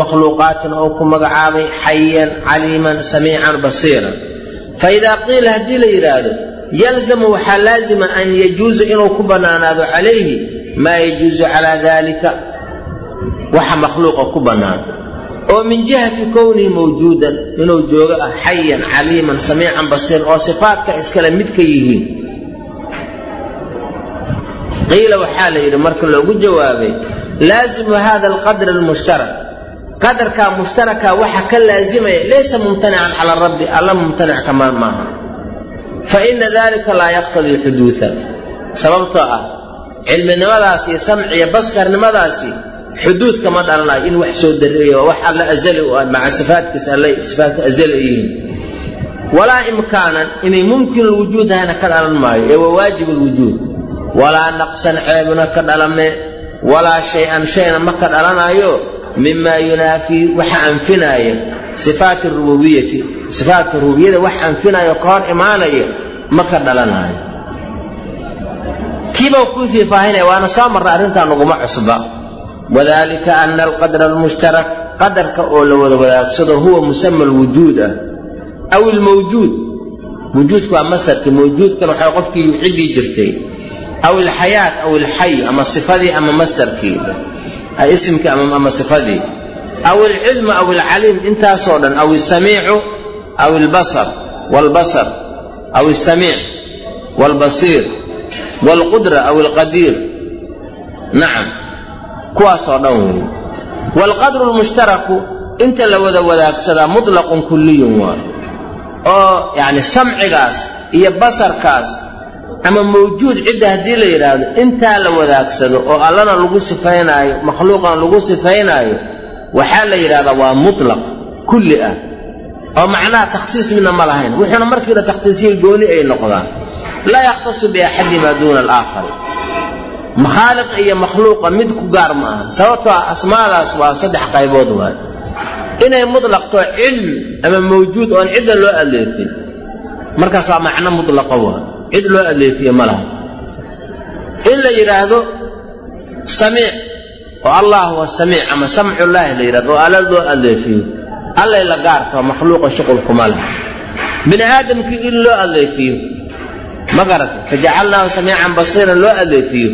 makhluuqaatina oo ku magacaabay xayan caliiman samiican basiiran faidaa qiila haddii la yidhaahdo yalzamu waxaa laazima an yajuuza inuu ku bannaanaado calayhi maa yajuusu calaa dalika waxa makhluuqa ku bannaan oo min jihati kownihi mawjuudan inuu joogo ah xayan caliiman samiican basiir oo sifaadka iskale mid ka yihiin. Qiila waxaa la yidhi marka loogu jawaabay laazimu hada alqadr almushtarak. Qadarkaa mushtaraka waxa ka laazimaya laysa mumtanican cala rabbi alla mumtanic kamaan maaha. Fa ina dalika laa yaqtadii xuduuda sababtoo ah cilminimadaas iyo samciyo baskarnimadaasi xuduud kama dhalanayo in wax soo dareeyo wax alla azali u ah maca sifaatkiis alle sifaatka azali yihiin. Walaa imkaanan inay mumkin lwujuud ahayna ka dhalan maayo ee waa waajib lwujuud walaa naqsan ceebna ka dhalame walaa shay-an shayna ma ka dhalanayo mima yunaafii waxa anfinaaya sifaati rububiyati sifaatka rububiyada wax anfinayo ka hor imaanaya ma ka dhalanayo kiibaa kuu fiifaahinaya waana soo marra arrintaa naguma cusba wadalika ana alqadra almushtarak qadarka oo la wada wadaagsado huwa musama alwujuud ah aw ilmawjuud wujuudka waa masarkii mawjuudkan waxay qofkii ciddii jirtay aw ilxayaat aw ilxay ama sifadii ama masdarkii isimkii ama sifadii aw ilcilmu aw ilcaliim intaasoo dhan aw isamiicu aw ilbasar waalbasar aw isamiic waalbasiir waalqudra aw ilqadiir nacam kuwaasoo dhan weeye waalqadru lmushtaraku inta la wada wadaagsadaa mutlaqun kulliyun waa. Oo yacni samcigaas iyo basarkaas ama mawjuud cidda haddii la yidhaahdo intaa la wadaagsado oo allana lagu sifaynaayo makhluuqan lagu sifaynaayo waxaa la yidhahdaa waa mutlaq kulli ah. Oo macnaha takhsiis midna ma lahayn wuxuuna markiina takhsiisiya gooni ay noqdaan. Laa yakhtasu biaxadimaa duuna alaakhari makhaaliq iyo makhluuqa mid ku gaar ma aha sababtoo ah asmaadaas waa saddex qaybood waay. Inay mutlaqto cilm ama mawjuud oon cidda loo aleefin markaas waa macno mudlaqa waa cid loo aleefiye ma laha. In la yidhaahdo samiic oo allah huwa samiic ama samcullaahi la yidhahdo oo alla loo aleefiyo allay la gaartao makhluuqa shuqulkuma leh bini aadamkii in loo aleefiyo ma garata fajacalnaahu samiican basiiran loo aleefiyo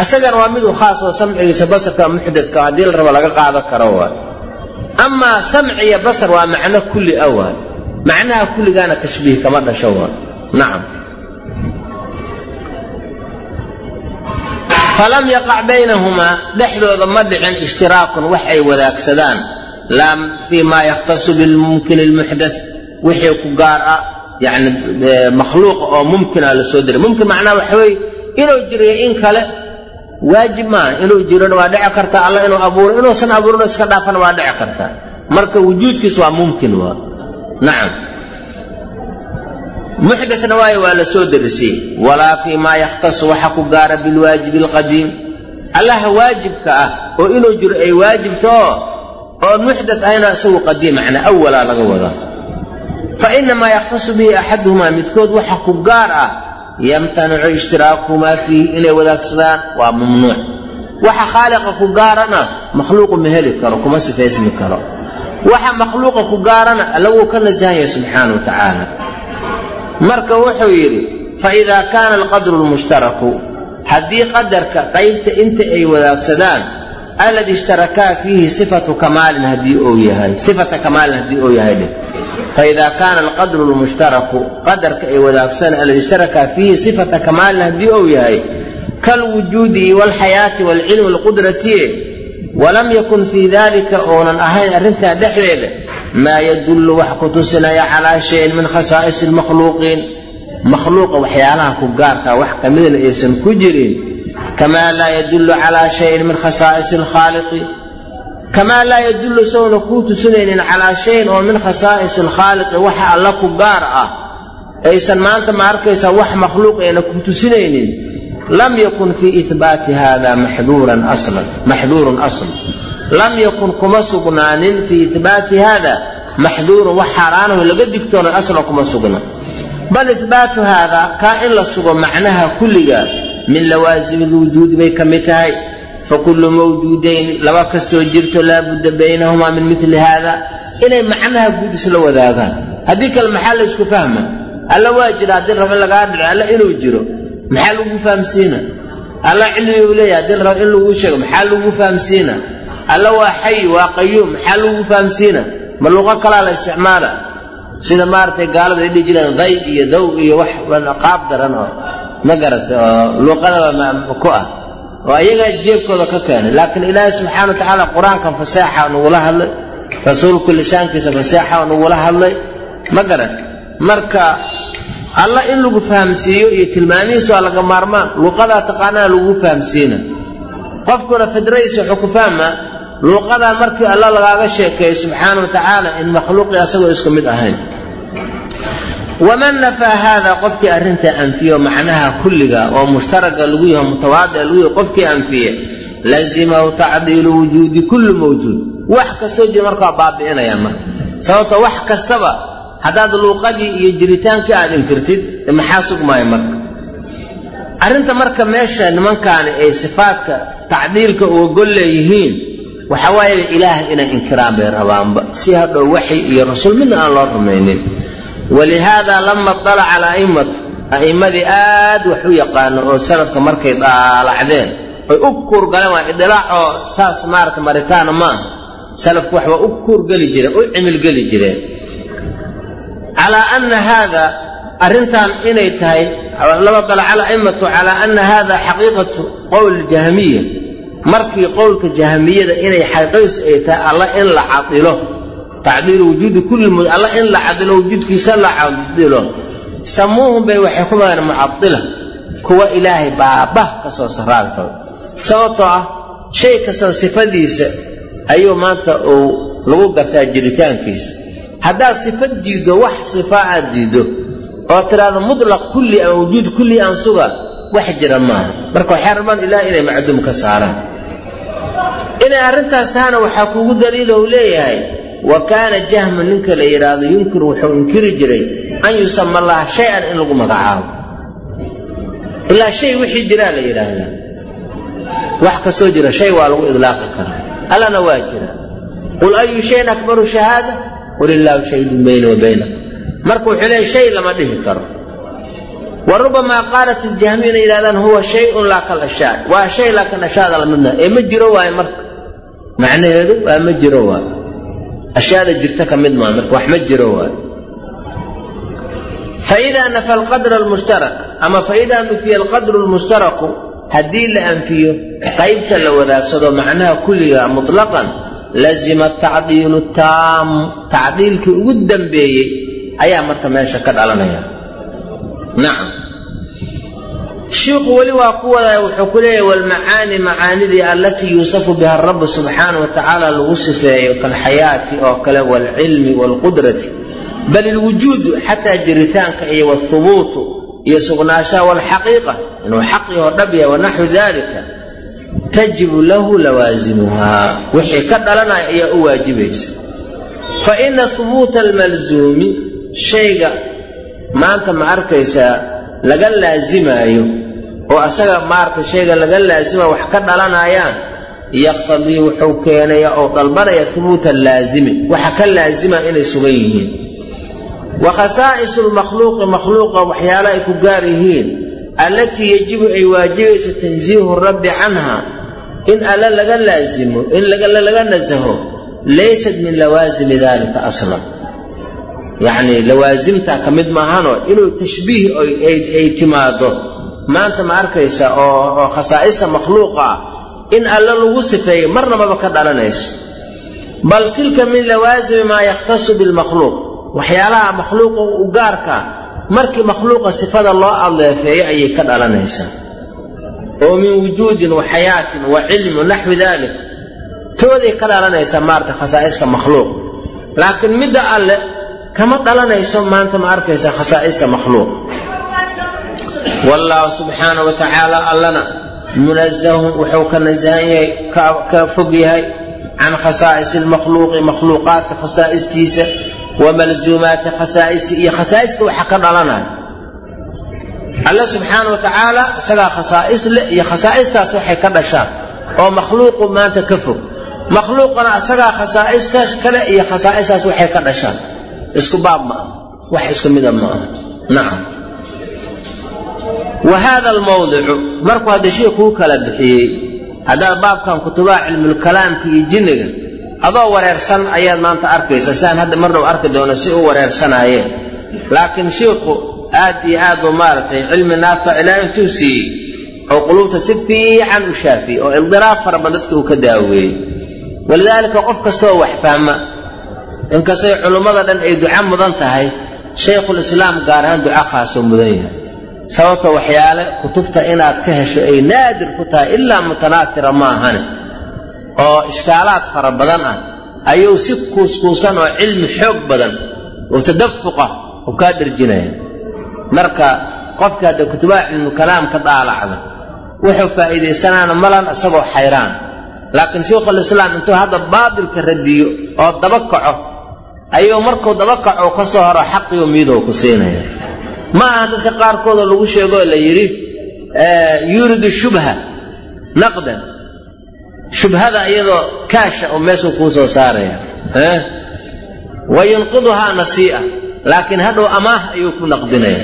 asagana waa miduu khaas oo samcigiisa basarka muxdadka haddii la rabo laga qaado karo waay amaa samci iyo basar waa macno kulli a waay macnaha kulligaana tashbiih kama dhasho waay nacam. Falam yaqac baynahumaa dhexdooda ma dhicin ishtiraakun wax ay wadaagsadaan. Laa fii maa yakhtasu bilmumkin almuxdat wixii ku gaar ah yani makhluuqa oo mumkina la soo diray. Mumkin macnaha waxa weeye inuu jiriyo in kale waajib maaha inuu jirona waa dhici karta alla inuu abuuro inuusan abuurin iska dhaafana waa dhici karta. Marka wujuudkiis waa mumkin waa. Nacam muxdatna waayo waa la soo walaa fii maa yakhtasu waxa ku gaara bilwaajibi alqadiim. Allaha waajibka ah oo inuu jiro ay waajibta oo oon muxdat ahayna isagu qadiim macnaa awalaa laga wadaa. Fa inamaa yakhtasu bihi axaduhumaa midkood waxa ku gaar ah yamtanicu ishtiraakuhumaa fiihi inay wadaagsadaan waa mamnuuc. Waxa khaaliqa ku gaarana makhluuqu ma heli karo kuma sifaysmi karo. Waxa makhluuqa ku gaarana allaguu ka nasahan yahay subxaana wa tacaala. Marka wuxuu yidhi faidaa kaana alqadru lmushtaraku haddii qadarka qaybta inta ay wadaagsadaan alladii ishtarakaa fiihi sifatu kamaalin haddii uu yahay sifata kamaalin haddii uu yahay faida kaana alqadru lmushtaraku qadarka ay wadaagsadaan alladii ishtarakaa fiihi sifata kamaalin haddii uu yahay kalwujuudi walxayaati walcilmi walqudrati walam yakun fii dalika uunan ahayn arrintaa dhexdeeda maa yadullu wax ku tusinaya calaa shayin min khasaa'isi lmakhluuqiin makhluuqa waxyaalaha ku gaarkaa wax ka midna aysan ku jirin kamaa laa yadullu calaa shayin min khasaa'isi alkhaaliqi kamaa laa yadullu isaguna kuu tusinaynin calaa shayin oo min khasaa'isi alkhaaliqi waxa alla ku gaar ah. Aysan maanta ma arkaysaa wax makhluuq ayna ku tusinaynin. Lam yakun fii ihbaati hada maxduuran aslan maxduurun aslan lam yakun kuma sugnaanin fii ihbaati hada maxduurun wax xaaraanaho laga digtoona aslan kuma sugna. Bal ihbaatu haada kaa in la sugo macnaha kulliga min lawaasimi lwujuudi bay ka mid tahay fakullu mawjuudayn laba kastoo jirto laabudda baynahumaa min mili haada inay macnaha guud isla wadaagaan haddii kale maxaa la ysku fahma alla waa jira haddii rabo in lagaa dhico alla inuu jiro maxaa lagu fahamsiina alla cilmi uu leeyahy haddii la rabo in laguu sheego maxaa lagu fahamsiina alla waa xayi waa qayuum maxaa lagu fahamsiina ma luqo kalaa la isticmaala sida maaragtay gaaladu ay dhihi jireen day iyo dow iyo wax qaab daran oo ma garatay oo luuqadaba ku ah oo ayaga jeebkooda ka keenay. Laakiin ilaahay subxaana wa tacaala qur'aankan faseexa nagula hadlay. Rasuulku lisaankiisa faseexa nagula hadlay. Ma garan marka alla in lagu fahamsiiyo iyo tilmaamihiisa waa laga maarmaan. Luuqadaa taqaanaa lagu fahamsiina. Qofkuna fidradiisa wuxuu ku fahmaa luuqadan markii alla lagaaga sheekeeyo subxaana wa tacaala in makhluuqii asagoo isku mid ahayn waman nafaa haada qofkii arrintaa anfiyo macnaha kulliga oo mushtaraga lagu yaho mutawaadica lagu yaho qofkii anfiye lazimahu tacdiilu wujuudi kulli mawjuud wax kastoo jira marka waa baabi'inayaan marka sababto wax kastaba haddaad luuqadii iyo jiritaankii aad inkirtid maxaa sugmaya marka arrinta marka meesha nimankaani ay sifaadka tacdiilka uga gol leeyihiin waxa waaye ilaah inay inkiraan bay rabaanba si hadhow waxy iyo rasuul midna aan loo rumaynin walihaada lama dalaca ala'immatu a'immadii aad wax u yaqaano oo salafka markay daalacdeen oy u kuurgaleen waa idilaacoo saas maarata maritaana maaha salafku wax waa u kuurgeli jireen u cimilgeli jireen calaa anna haada arrintan inay tahay lama dalaca ala'immatu calaa anna hada xaqiiqatu qowl jahmiya markii qowlka jahmiyada inay xaqiiqadiisu ay tahay alla in la cadilo tacdiilu wujuudi kulli alla in la cadilo wujuudkiisa la cadilo samuuhum bay waxay ku mageen mucadila kuwa ilaahay baabah ka soo saraalka sababtoo ah shay kastaba sifadiisa ayuu maanta uu lagu gartaa jiritaankiisa. Haddaad sifad diiddo wax sifaa aad diiddo oo tidhaahdo mutlaq kulli ama wujuud kulli aan suga wax jira maaha. Marka waxay rabaan ilaah inay macduum ka saaraan. Inay arrintaas tahana waxaa kuugu daliila uu leeyahay wa kaana jahmu ninka la yidhaahdo yunkiru wuxuu inkiri jiray an yusama allaha shay-an in lagu magacaabo. Ilaa shay wixii jiraa la yidhaahdaa wax kastoo jira shay waa lagu idlaaqi karaa. Allana waa jira. Qul ayu shayin akbaru shahaada? Qul illaahu shahidun wa baynakum marka wuxuu leeya shay lama dhihi karo. Wa rubamaa qaalat iljahmiyu inay yidhahdaan huwa shayun laa kal waa shay laakiin ashyaada lamidna ee ma jiro waayo marka? Macnaheedu waa ma jiro waayo ashyaada jirta ka mid maa marka wax ma jiro waayo faidaa nafa alqadra almushtarak ama faidaa nufiya alqadru lmushtaraku haddii la anfiyo qaybta la wadaagsado macnaha kulliga mutlaqan lazima tacdiilu taam tacdiilkii ugu dambeeyey ayaa marka meesha ka dhalanaya nacam shiikhu weli waa ku wadaa wuxuu ku leeyahy walmacaani macaanidii allatii yuusafu biha rabu subxaana wa tacaala lagu sifeeyo kalxayaati oo kale waalcilmi waalqudrati bal ilwujuudu xataa jiritaanka iyo wthubuutu iyo sugnaanshaha walxaqiiqa inuu xaq yaho dhab yahay wanaxwu dalika tajibu lahu lawaasimuhaa wixii ka dhalanaya ayaa u waajibaysa. Fa ina hubuuta almalzuumi shayga maanta ma arkaysaa laga laasimaayo oo asaga maarata shayga laga laasimayo wax ka dhalanayaan yaqtadii wuxuu keenaya oo dalbanaya hubuuta allaasimi waxa ka laasima inay sugan yihiin. Wa khasaa'isu lmakhluuqi makhluuqa waxyaala ay ku gaar yihiin allatii yajibu ay waajibayso tansiihu rabbi canha in alla laga laasimo in laga nasaho laysat min lawaasimi dalika aslan yacni lawaasimta ka mid maahanoo inuu tashbiih ay timaado maanta ma arkaysa oo khasaa'ista makhluuqa ah in alla lagu sifeeyo marnababa ka dhalanayso. Bal tilka min lawaasimi maa yakhtasu bilmakhluuq waxyaalaha makhluuqa u gaarka markii makhluuqa sifada loo adeefeeyo ayay ka dhalanaysaa. Oo min wujuudin wa xayaatin wa cilmi naxwi dalik tooday ka dhalanaysaa maarata khasaa'iska makhluuq. Laakiin midda alle kama dhalanayso maanta ma arkaysa khasaa'ista makhluuq wallaahu subxaana wa tacaala allana munazahun wuxuu ka nasahan yahay ka fog yahay can khasaa'isi lmakhluuqi makhluuqaadka khasaa'istiisa wa malzuumaati khasaa'isi iyo khasaa'ista waxa ka dhalanaya alle subxaana wa tacaala isagaa khasaa'is leh iyo khasaa'istaas waxay ka dhashaan oo makhluuqu maanta ka fog. Makhluuqana isagaa khasaa'is kale iyo khasaa'istaas waxay ka dhashaan. Isku baab ma ah wax isku mida ma ah nacam wa haada almawdicu markuu hadda sheikuu kala bixiyey haddaad baabkan kutubaha cilmulkalaamka iyo jinniga adoo wareersan ayaad maanta arkaysa siaan hadda marnau arki doono si u wareersanaayeen laakiin shiikhu aad iyo aad buu maaragtay cilmi naafic ilaa intuu siiyey oo quluubta si fiican u shaafiyey oo ildiraab fara badan dadkii uu ka daaweeyey. Walidaalika qof kastoo wax fahma inkastay culummada dhan ay duco mudan tahay shaykhulislaam gaar ahaan duco khaasoo mudan yahay sababta waxyaale kutubta inaad ka hesho ay naadir ku tahay ilaa mutanaatira ma ahane oo ishkaalaad fara badan ah ayuu si kuuskuusan oo cilmi xoog badan oo tadafuqa u kaa dherjinaya marka qofka hadda kutubaha cilmukalaam ka daalacda wuxuu faa'iidaysanaana malan isagoo xayraan. Laakiin sheikhulislaam intuu hadda baatilka radiyo oo daba kaco ayuu markuu daba kaco ka soo horo xaqiyo miidow ku siinaya ma aha dadka qaarkoodoo lagu sheegoo la yidhi yuridu shubha naqdan shubhada iyadoo kaasha oo meeshuu kuu soo saaraya wa yunqiduhaa nasii'a laakiin hadhow amaah ayuu ku naqdinaya.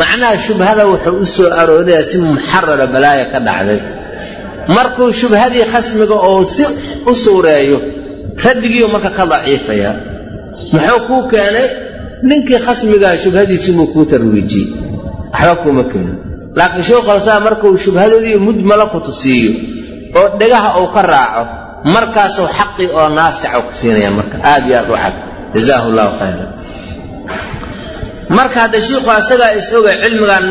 Macnaha shubhada wuxuu u soo si muxarara balaaya ka dhacday. Markuu shubhadii khasmiga oo si u suureeyo raddigiiu marka ka daciifaya muxuu kuu keenay ninkii khasmigaa shubhadiisibuu kuu tarwiijiyey. Waxba kuuma keenin. Laakiin sheikhulislaam markuu shubhadoodii mujmala ku tusiiyo oo dhegaha uu ka raaco markaasuu xaqii oo naasica ku siinaya marka. Aad iyo aad u cad. Jazaahu llahu khayra marka hadda shiikhu asagaa is oga cilmigan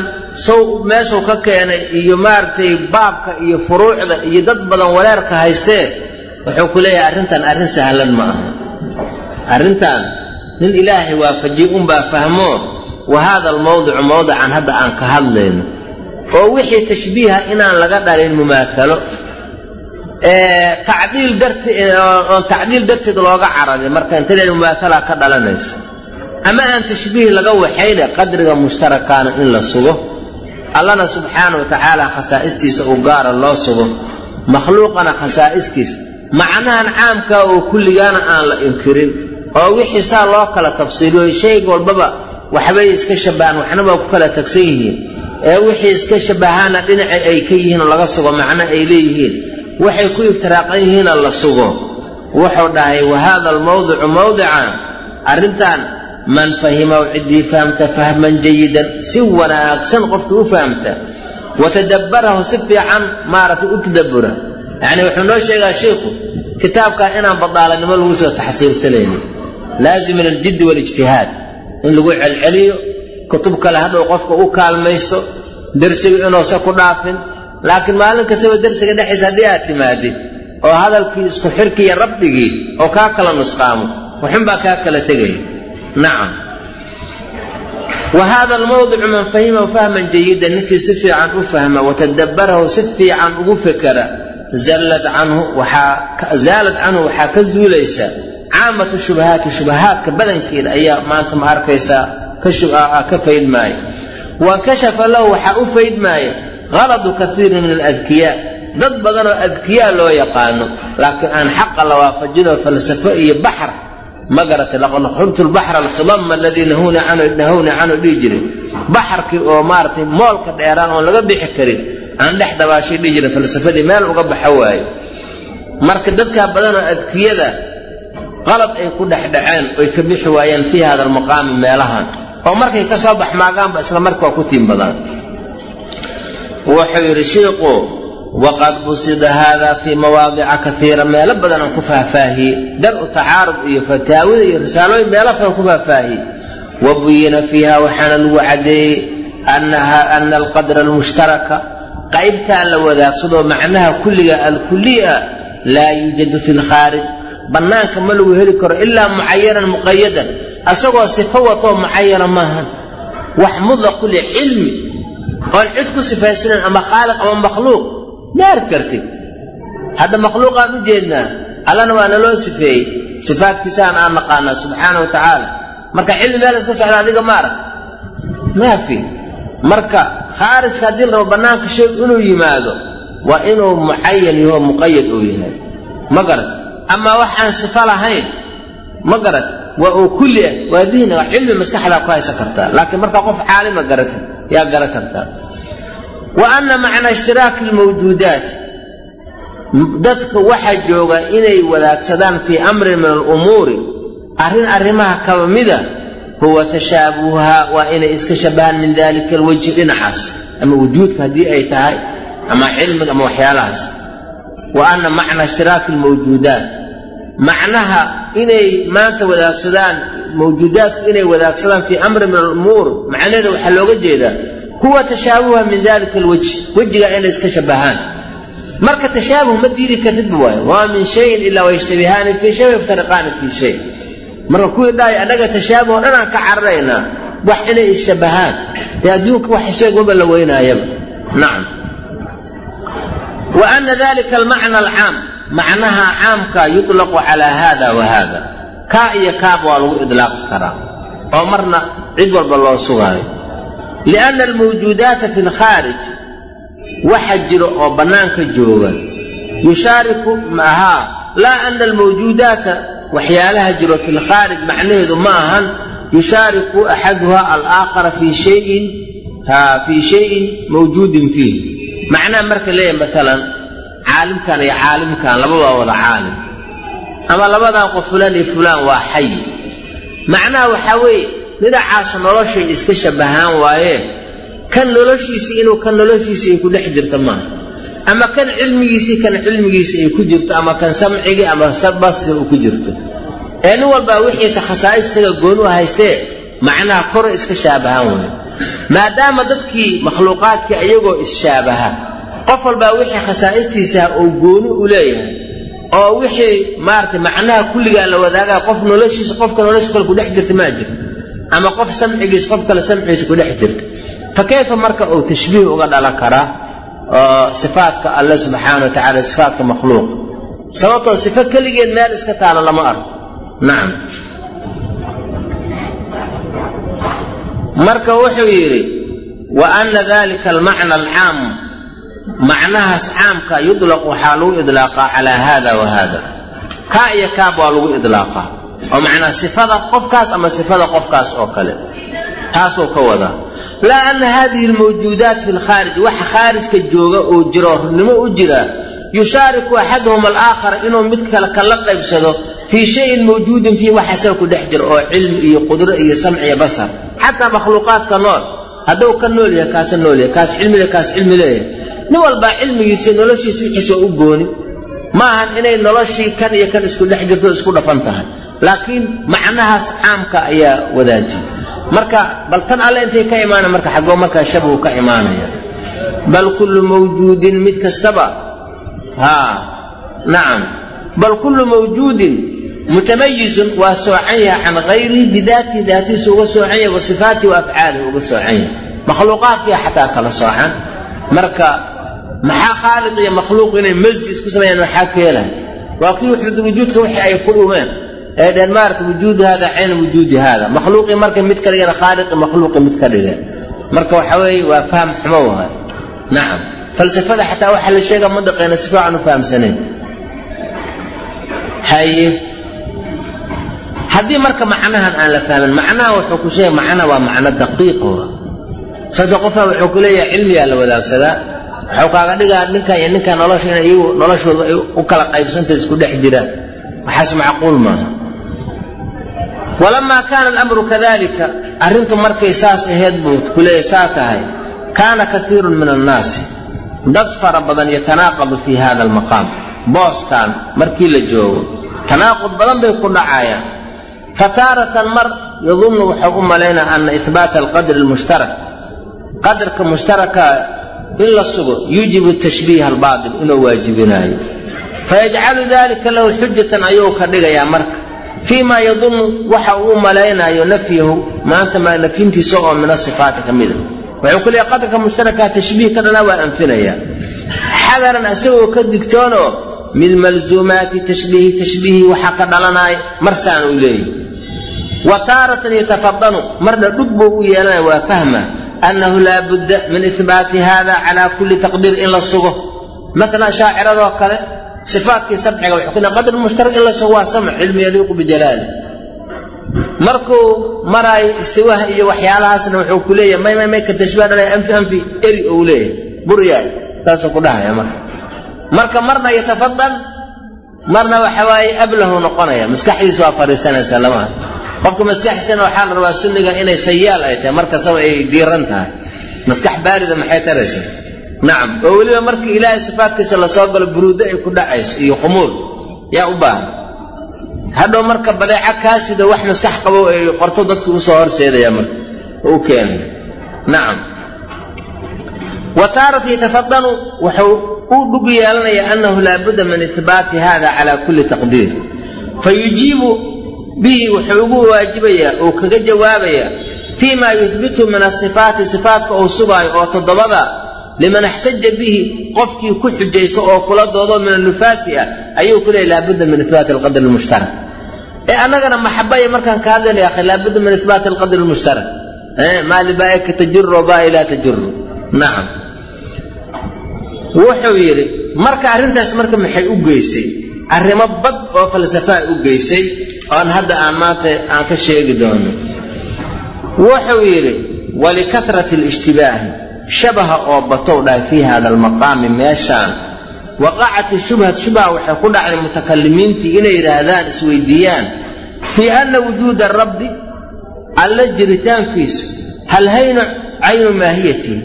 sow meeshuu ka keenay iyo maaragtay baabka iyo furuucda iyo dad badan waleerka haystee wuxuu ku leeyahay arrintan arrin sahlan ma aha. Arrintan nin ilaahay waafajiye unbaa fahmo wa haada almawdicu mawdican hadda aan ka hadlayno. Oo wixii tashbiiha inaan laga dhalin darti oon tacdiil darteed looga cararin marka intadeen mumaathala ka dhalanayso. Ama aan tashbiih laga waxayne qadriga mushtarakaana in la sugo. Allana subxaana wa tacaala khasaa'istiisa uu gaara loo sugo. Makhluuqana khasaa'iskiisa. Macnahan caamkaa oo kulligaana aan la inkirin oo wixii saa loo kala tafsiiliyo shayg walbaba waxbay iska shabahaan waxna waa ku kala tagsan yihiin. Ee wixii iska shabahaana dhinaci ay ka yihiin laga sugo macno ay leeyihiin. Waxay ku iftiraaqan yihiina la sugo. Wuxuu dhahay wa haada almawdicu mawdica arrintan man fahimaw ciddii fahamta fahman jayidan. Si wanaagsan qofkii u fahamta. Wa tadabbarahu si fiican maaragtay u tadabbura. Yacni wuxuu noo sheegaa sheikhu kitaabkaa inaan badaalanimo lagu soo taxsiilsanaynin laazim min aljiddi waalijtihaad in lagu celceliyo kutub kale hadhow qofka u kaalmaysto dersiga inuusa ku dhaafin laakiin maalin kastaba dersiga dhexdiisa haddii aad timaadid oo hadalkii isku xirkii iyo rabdigii oo kaa kala nusqaamo waxunbaa kaa kala tegaya nacam wa haada almawdicu man fahimahu fahman jayidan ninkii si fiican u fahma watadabbarahu si fiican ugu fekera zaalad canhu waxaa ka zuulaysa caamatu shubahaati shubahaadka badankeeda ayaa maanta ma arkaysaa ka faydmaaya wankashafa lahu waxaa u faydmaaya haladu kaiirin min aladkiyaa. Dad badanoo adkiyaa loo yaqaano laakiin aan xaqa la waafajinoo falsafo iyo baxr ma garatay xurtu lbaxra alkhidama aladii nahawna canhu dhihi jiray baxarkii oo maaratay moolka dheeraan oon laga bixi karin aan dhex dabaashay dhihi jiray falsafadii meel uga baxo waayo. Marka dadkaa badanoo adkiyada qalad ay ku dhexdhaceen oy ka bixi waayeen fii hada almaqaami meelahan. Oo markay ka soo baxmaagaanba isla marka waa ku tiim badaan. Wuxuu yidhi shiiku waqad busida haada fii mawaadica kaiira meelo badan aan ku faahfaahiyey dar-u tacaarud iyo fataawida iyo risaalooyin meelo badan ku faahfaahiyey wa buyina fiiha waxaana lagu caddeeyey ana alqadra almushtaraka qaybtaa la wadaagsadoo macnaha kulliga alkuliya laa yuujadu fi lkhaarij bannaanka ma lagu heli karo ilaa mucayanan muqayadan asagoo sifo watoo mucayana maahan. Wax mudlaq ku leh cilmi. Oon cid ku sifaysanayn ama khaaliq ama makhluuq. Ma kartid. Hadda makhluuqaan u jeednaa allana waa naloo sifeeyey. Sifaadkiisaan aan naqaanaa subxaana wa tacaala. Marka cilmi meel iska socda adiga ma arag. Maafi marka khaarijka haddii la rabo bannaanka sheeg inuu yimaado waa inuu mucayan yaho muqayad uu yahay. Ma garat amaa waxaan sifo lahayn ma garat waa uu kulli ah waa dihni waa cilmi maskaxdaa ku haysan kartaa laakiin markaa qof caalima garatid yaa garan kartaa wa anna macnaa ishtiraaki lmawjuudaat dadka waxaa jooga inay wadaagsadaan fii amrin min alumuuri arrin arrimaha kaba mida huwa tashaabuha waa inay iska shabahaan min dalika alwajhi dhinacaas. Ama wujuudka haddii ay tahay ama cilmiga ama waxyaalahaas. Wa anna macnaa ishtiraaki lmawjuudaat macnaha inay maanta wadaagsadaan mawjuudaadku inay wadaagsadaan fii amrin min alumuur macnaheeda waxaa looga jeedaa huwa tashaabuha min dalika alwajhi wejigaa inay iska shabahaan marka tashaabuh ma diidi kartidba waayo waa min shayin ilaa wayashtabihaani fii shay wayaftariqaani fii shay. Marka kuwii dhahay annaga tashaabuh o dhan ka cararaynaa wax inay isshabahaan dee adduunka wax sheegmaba la weynaayaba. Nacam wa ana dalika almacna alcaam macnaha caamka yuطlaqu calaa hada wa hada kaa iyo kaaba waa lagu idlaaqi karaa oo marna cid walba loo sugaayo. Lianna almawjuudaata fi lkhaarij waxa jira oo bannaanka jooga. Yushaariku maahaa laa ana almawjuudaata waxyaalaha jiro fi lkhaarij macnaheedu ma ahan. Yushaariku axaduha alaakhara fii shayin fii shayin mawjuudin fiih macnaha marka leeyahay maalan caalimkan iyo caalimkan labadoo wada caalim. Ama labadan qof fulaan iyo fulaan waa xay. Macnaha waxaa weeye dhinacaas noloshay iska shabahaan waayeen kan noloshiisii inuu kan noloshiisii ay ku dhex jirto maaha. Ama kan cilmigiisii kan cilmigiisii ay ku jirto ama kan samcigii ama basri uu ku jirto. Ee nin walbaa wixiisa khasaa'is isaga gooni haystee macnaha kore iska shaabahaan waaye. Maadaama dadkii makhluuqaadkii ayagoo isshaabaha qof walbaa wixii khasaa'istiisaha oo gooni u leeyahay oo wixii maaragtay macnaha kulligaa la wadaagaa qof noloshiisa qofka nolosha kale ku dhex jirta maa jirto. Ama qof samcigiisa qof kale samcigiisa ku dhex jirta. Fa kayfa marka uu tashbiih uga dhalan karaa? Oo sifaatka alle subxaana wa tacala sifaatka makhluuqa. Sababtoo sifo keligeed meel iska taalo lama arko. Nacam marka wuxuu yidhi wa ana dalika almacna alcaam macnahaas caamka yudlaq waxaa lagu idlaaqaa calaa hada wa hada kaa iyo kaab waa lagu idlaaqaa oo macnaa sifada qofkaas ama sifada qofkaas oo kale. Taasuu ka wadaa laa ana hadihi almawjuudaat fi lkhaarij waxa khaarijka jooga oo jiro rurnimo u jira yushaariku axaduhum alaakhara inuu mid kale kala qaybsado fii shayin mawjuudin fiih wax asaga ku dhex jiro oo cilmi iyo qudro iyo samc iyo basar. Xataa makhluuqaadka nool hadduu ka nool yahay kaasa nool yahay kaas cilmile kaas cilmi leeyahay nin walbaa cilmigiisa noloshiisa wixiisa u gooni. Ma ahan inay noloshii kan iyo kan isku dhex jirto isku dhafan tahay. Laakiin macnahaas caamka ayaa wadaajiyay marka bal tan alle intay ka imaanaya marka xaggoo markaa shabahu ka imaanaya. Bal kullu mawjuudin mid kastaba. Haa nacam. Bal kullu mawjuudin mutamayizun waa soocan yahay can hayrihi bidaatihi daatiisa uga soocan yahay wa sifaatihi uga soocan yahay. Makhluuqaadkiia xataa kala soocan. Marka maxaa khaaliq iyo makhluuq inay masji isku sameeyaan? Maxaa keelaya waa kii wujuudka wixii ay ku dhumeen ee dheen maarata wujuudu hada cayna wujuudi hada makhluuqii markay mid ka dhigeen khaaliqi makhluuqii mid ka dhigeen. Marka waxa weeye waa faham xumo wahay nacam falsafada xataa waxa la sheega madaqeena si fiican u fahamsanayn. Haye haddii marka macnahan aan la fahmin macnaha wuxuu ku sheegay macna waa macno daqiiqoa sada qofaa wuxuu ku leeyahay cilmigaa la wadaagsadaa waxuu kaaga dhigaa ninkan iyo ninkan nolosha inay iyagu noloshooda ay u kala qaybsantay isku dhex jiraan. Waxaas macquul maaha. Walamaa kaana alamru kadalika arrintu markay saas aheyd buu ku leeyahay saa tahay. Kaana kaiirun min annaasi. Dad fara badan yatanaaqadu fii hada almaqaam. Booskan markii la joogo tanaaqud badan bay ku dhacayaan. Fataaratan mar yadunnu waxau u malaynaa ana ihbaata alqadri almushtarak. Qadarka mushtaraka in la sugo yujibu tashbiiha albaatil inuu waajibinaayo. Fayajcalu dalika lahu xujatan ayuu ka dhigayaa marka. Fii ma yadunnu waxa uu u malaynaayo nafyahu maanta ma nafyintiisa oo min asifaati ka mida wuxuu ku qadarka mushtaraka tashbiih ka dhanaa waa anfinaya. Xadaran isagoo ka digtoonoo min malzuumaati tashbiihi tashbiihi waxaa ka dhalanaya marsaan uu leeyahy wa taaratan yatafadanu marna dhug buu u yeelanaya waa fahma annahu laa budda min ihbaati hada calaa kulli taqdiir in la sugo maalan shaaciradoo kale wuxuu ku qadr mushtarak in la sugo waa samc cilmi yaliiqu bijalaali markuu maraayo istiwaha iyo waxyaalahaasna wuxuu ku leeyahay may may may ka tashbiih dhalay anfi anfi eri ou leeyahay buryaay saasuu ku dhahaya marka marka marna yatafadan marna waxa waaye ablahu noqonaya lama qofka maskaxdiisana waxaa la rabaa sunniga inay sayaal ay tahay markastaba ay diiran tahay. Maskax baarida maxay taraysa? Nacam oo weliba markii ilaahay sifaatkiisa la soo galo buruuddo ay ku dhacayso iyo khumuul yaa u baahan. Hadhow marka badeeco kaasida wax maskax qabow ay qorto dadkii u soo horseedaya marka u keenaya. Nacam wa taarat yatafadanu wuxuu u dhug yeelanaya annahu laabudda min ihbaati hada cala kulli taqdiir. Fayujiibu bihi wuxuu ugu waajibayaa oo kaga jawaabayaa fii ma yuhbitu min asifaati sifaatka uu sugaayo oo toddobada liman ixtaja bihi qofkii ku xujaysta oo kula doodo min anufaati ah ayuu ku leeyay laabudda min ihbaati alqadr almushtarak. Ee annagana maxabaya markaan ka hadlayna akhi laabudda min ihbaati alqadr almushtarak. Maa libaaika tajuru baa laa tajuru nacam wuxuu yidhi marka arrintaas marka maxay u geysay arrimo bad oo falsafaa u geysay oon hadda aan maanta aan ka sheegi doono. Wuxuu yidhi walikahrati اlijtibaahi shabaha oo batow dhahay fii hada almaqaami meeshaan. Waqacati shubhat shubha waxay ku dhacday mutakalimiintii inay yidhaahdaan isweydiiyaan. Fii ana wujuuda rabbi alla jiritaankiisu hal haynu caynu maahiyatihi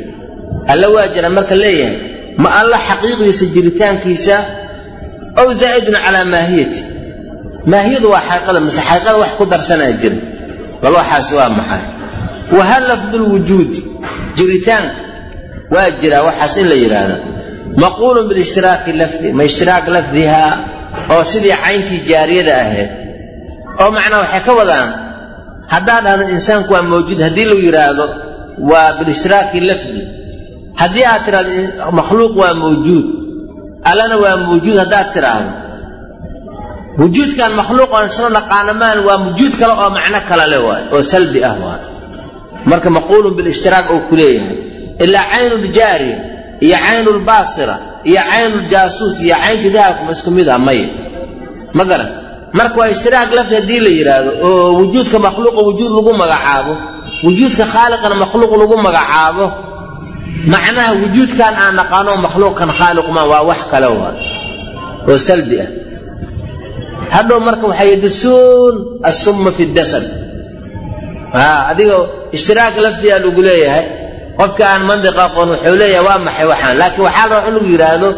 alla waa jira marka leeyahay ma alla xaqiiqdiisa jiritaankiisa ow zaa'idun calaa maahiyati maahiyadu waa xaqiiqada mise xaqiiqada wax ku darsanaa jira bal waxaas waa maxay wa hal lafdu lwujuudi jiritaanka waa jiraa waxaas in la yidhaahdo maquulun bilishhtiraaki lafdi ma ishtiraak lafdiha oo sidii cayntii jaariyada ahayd oo macnaa waxay ka wadaan haddaan dhahno insaanku waa mawjuud haddii lagu yidhaahdo waa bilishhtiraaki lafdi haddii aad tidhahdo makhluuq waa mawjuud allana waa mawjuud haddaad tidhaahdo wujuudkan makhluuq oon isla naqaanamaan waa wujuud kale oo macno kale le waay oo salbi ah waay marka maquulun bilishtiraak uu ku leeyahay ilaa caynuljaariya iyo caynulbaasira iyo caynuljaasuus iyo caynta dahabkuma isku mid ah maya ma garan. Marka waa ishtiraak lafti haddii la yidhaahdo oo wujuudka makhluuqa wujuud lagu magacaabo wujuudka khaaliqana makhluuq lagu magacaabo macnaha wujuudkan aan naqaano makhluuqkan khaaliquma waa wax kale oo salbi ah. Hadhow marka waxay yadisuun assumma fi dasad adiga ishtiraak lafdigaa lagu leeyahay. Qofka aan mandiq aqoon wuxuu leeyahay waa maxay waxaan? Laakiin waxaa in lagu yidhaahdo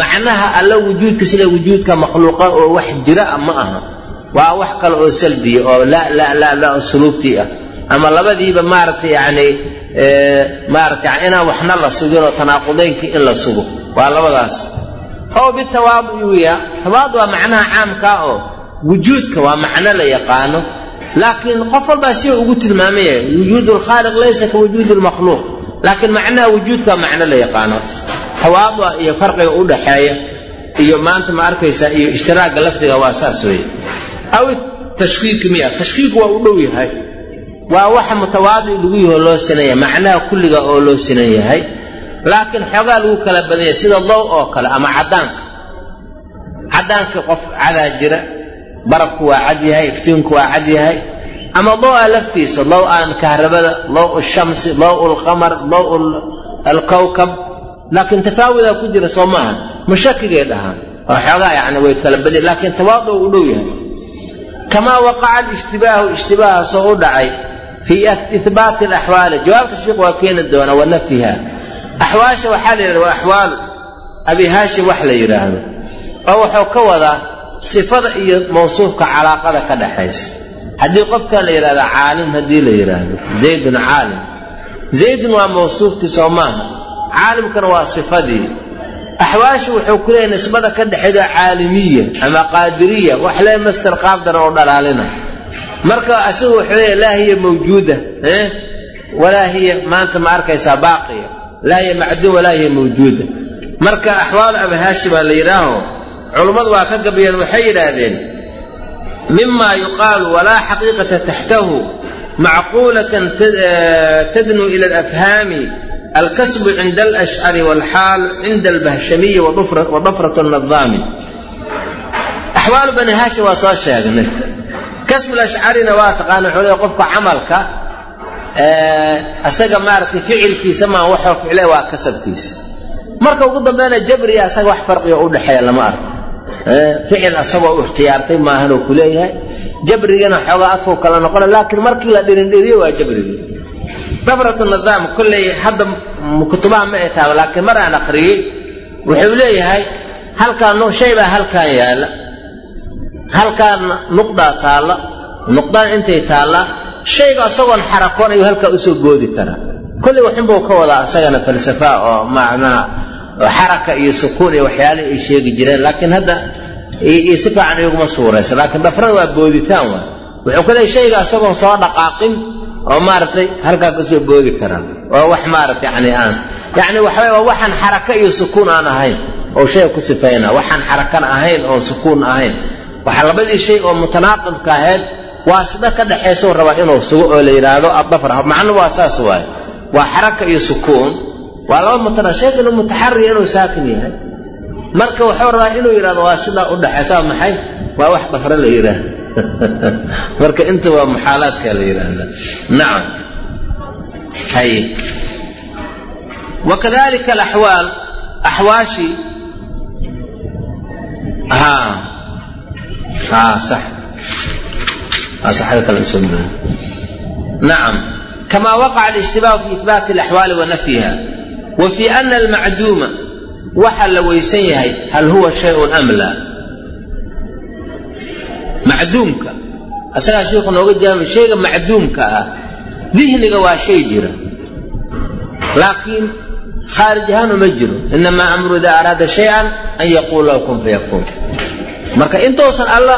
macnaha alla wujuudka sida wujuudka makhluuqa oo wax jira ma aha. Waa wax kale oo salbiya oo la la la la suluubtii ah. Ama labadiiba maaragtay yani maarata inaan waxna la sugin oo tanaaqudaynkii in la sugo. Waa labadaas. Ow bitawaadu'i wiya. Tawaadu waa macnaha caamkaa oo wujuudka waa macno la yaqaano. Laakiin qof walbaa si ugu tilmaamaya wujuud lkhaaliq laysa ka wujuud lmakhluuq laakiin macnaha wujuudka waa macno la yaqaano. Tawaadua iyo farqiga u dhaxeeya iyo maanta ma arkaysaa iyo ishtiraaga lafdiga waa saas weeye. Aw tashkiiki miya. Tashkiiku waa u dhow yahay waa waxa mutawaadi lagu yaho loo sinaya macnaha kulliga oo loo sinan yahay. Laakiin xoogaa lagu kala badanya sida low oo kale ama cadaanka cadaanka qof cadaa jira barafku waa cad yahay iftiinku waa cad yahay. Ama low-a laftiisa low aan kahrabada low shamsi low lqamar low alkawkab laakiin tafaawudaa ku jira soo maaha mushakigay dhahaan oo xoogaa yani way kala badanya laakiin tawaadu u dhow yahay. Kamaa waqaca alishtibaahu ishtibaaha soo u dhacay fii ihbaati alaxwaali jawaabta sheikh waa keeni doona wa nafyiha. axwaasha waxaa la yidhahda waa axwaalu abi haashim wax la yidhaahdo. oo wuxuu ka wadaa sifada iyo mawsuufka calaaqada ka dhaxaysa. haddii qofkan la yidhahda caalim haddii la yidhaahdo zaydun caalim zaydun waa mawsuufkii soo maaha caalimkana waa sifadii axwaashu wuxuu ku leeyahy nisbada ka dhexeedo caalimiya ama qaadiriya wax lee master qaabdara oo dhalaalina marka asigu wuxuu leeyahy laa hiya mawjuuda walaa hiya maanta ma arkaysaa baaqiya laa hiya macduum walaa hiya mawjuuda. Marka axwaalu abi haashim baa la yidhaaho culummadu waa ka gabyeen waxay yidhaahdeen mima yuqaalu walaa xaqiiqata taxtahu macquulatan tadnuu ila alafhaami alkasbu cinda alashcari walxaal cinda albahshamiyi wadafrat nadaami axwaalu bani haashim waa soo sheegnay kasbu lashcarina waa taqaana xule qofka camalka asaga maaragtay ficilkiisa maa waxuu ficlay waa kasabkiisa. Marka ugu dambeyna jabriya asaga wax farqiga u dhexeeya lama arko. Ficil asagoo u ikhtiyaartay maahanoo ku leeyahay. Jabrigana xoogaa afku kala noqona laakiin markii la dhirindhiriyo waa jabrigi dabratu nidaam kolley hadda kutubaha ma ay taaba laakiin mar aan akhriyey wuxuu leeyahay halkaan shay baa halkaan yaalla halkaan nuqdaa taalla nuqdaan intay taalla shayga isagoon xarakoon ayuu halkaa u soo goodi karaa. Kolley waxunbuu ka wadaa isagana falsafa oo macnaha xaraka iyo sukuun iyo waxyaale ay sheegi jireen laakiin hadda si fiican iyaguma suuraysa laakiin dafrada waa booditaan waay wuxuu leeyahy shayga isagoon soo dhaqaaqin oo maaragtay halkaa ka soo boodi karaa. Waa wax maaragtay yani aan yani waxaway waa waxaan xaraka iyo sukuun aan ahayn oo shayga ku sifayna waxaan xarakana ahayn oo sukuun ahayn waxaa labadii shay oo mutanaaqidka ahayd waa sida ka dhexaysou rabaa inuu sugo oo la yidhaahdo addafr macnu waa saas waaye. Waa xaraka iyo sukuun. Waa laba mutana shayga inuu mutaxari inuu saakin yahay. Marka wuxuu rabaa inuu yidhahdo waa sidaa u dhexaysa maxay? Waa wax dafre la yidhaahdo marka inta waa muxaalaadka la yidhaahda nacam hay. Wakadalika alaxwaal axwaashii ha نعم كما وقع الاشتباه في إثبات الأحوال ونفيها وفي أن المعدوم وحل ويسيه هل هو شيء أم لا معدومك أسأل شيخ نوغد جامع شيء معدومك ذهنك وشيء جرى لكن خارج هانو مجرى إنما أمر إذا أراد شيئا أن يقول له كن فيكون marka intoosan alla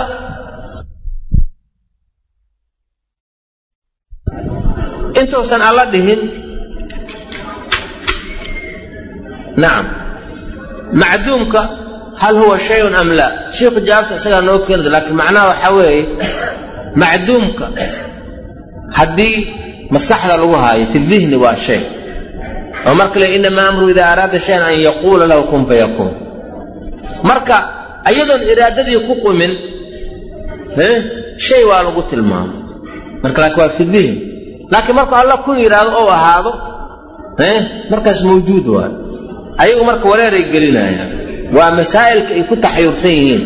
intuusan alla dhihin nacam macduumka hal huwa shayun am laa? Shiikhu jawaabta isagaa noo keenada laakiin macnaha waxaa weeye macduumka haddii maskaxda lagu haayo fi dihni waa shay. Oo marka le inamaa amru idaa araada shayan an yaquula lahu kun fayakuun marka ayadoon iraadadii ku qumin shay waa lagu tilmaamay marka laakiin waa fi dihni laakiin markuu alla kun yidhaahdo ou ahaado markaas mawjuud waayo ayagu marka wareeray gelinayaan waa masaa'ilka ay ku taxayursan yihiin.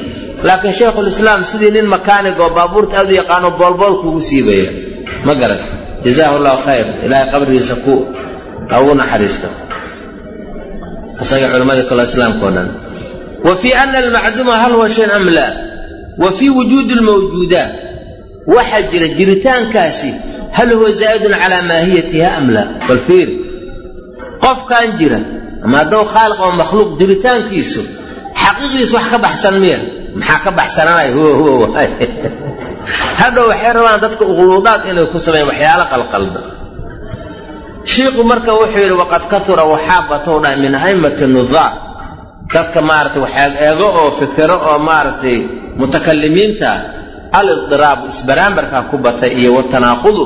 Laakiin shaykhulislaam sidii nin makaanig oo baabuurta aad u yaqaano boolboolkuugu siibaya ma garan jazaahu llahu khayr. Ilaahay qabrigiisa ku ugu naxariisto. Isaga culammadii kale islaamka o dhan wa ana almacduuma hal huwa shayn am laa wa fii wujuudi lmawjuudaat waxaa jira jiritaankaasi hal huwa zaa'idun calaa maahiyatiha am laa bal fiir. Qofkan jira ama haddou khaaliq oo makhluuq jiritaankiisu xaqiiqdiisa wax ka baxsan miya. Maxaa ka baxsananaya huwa huwa hadhow waxay rabaan dadka uquluudaad inay ku sameeyaan waxyaalo qalqalda shiiku marka wuxuu yidhi waqad kaura waxaa batow min a'immati nudaar dadka maaragtay waxaa eego oo fikiro oo maaragtay mutakalimiinta alidiraab isbaraambarkaa ku batay iyo watanaaqudu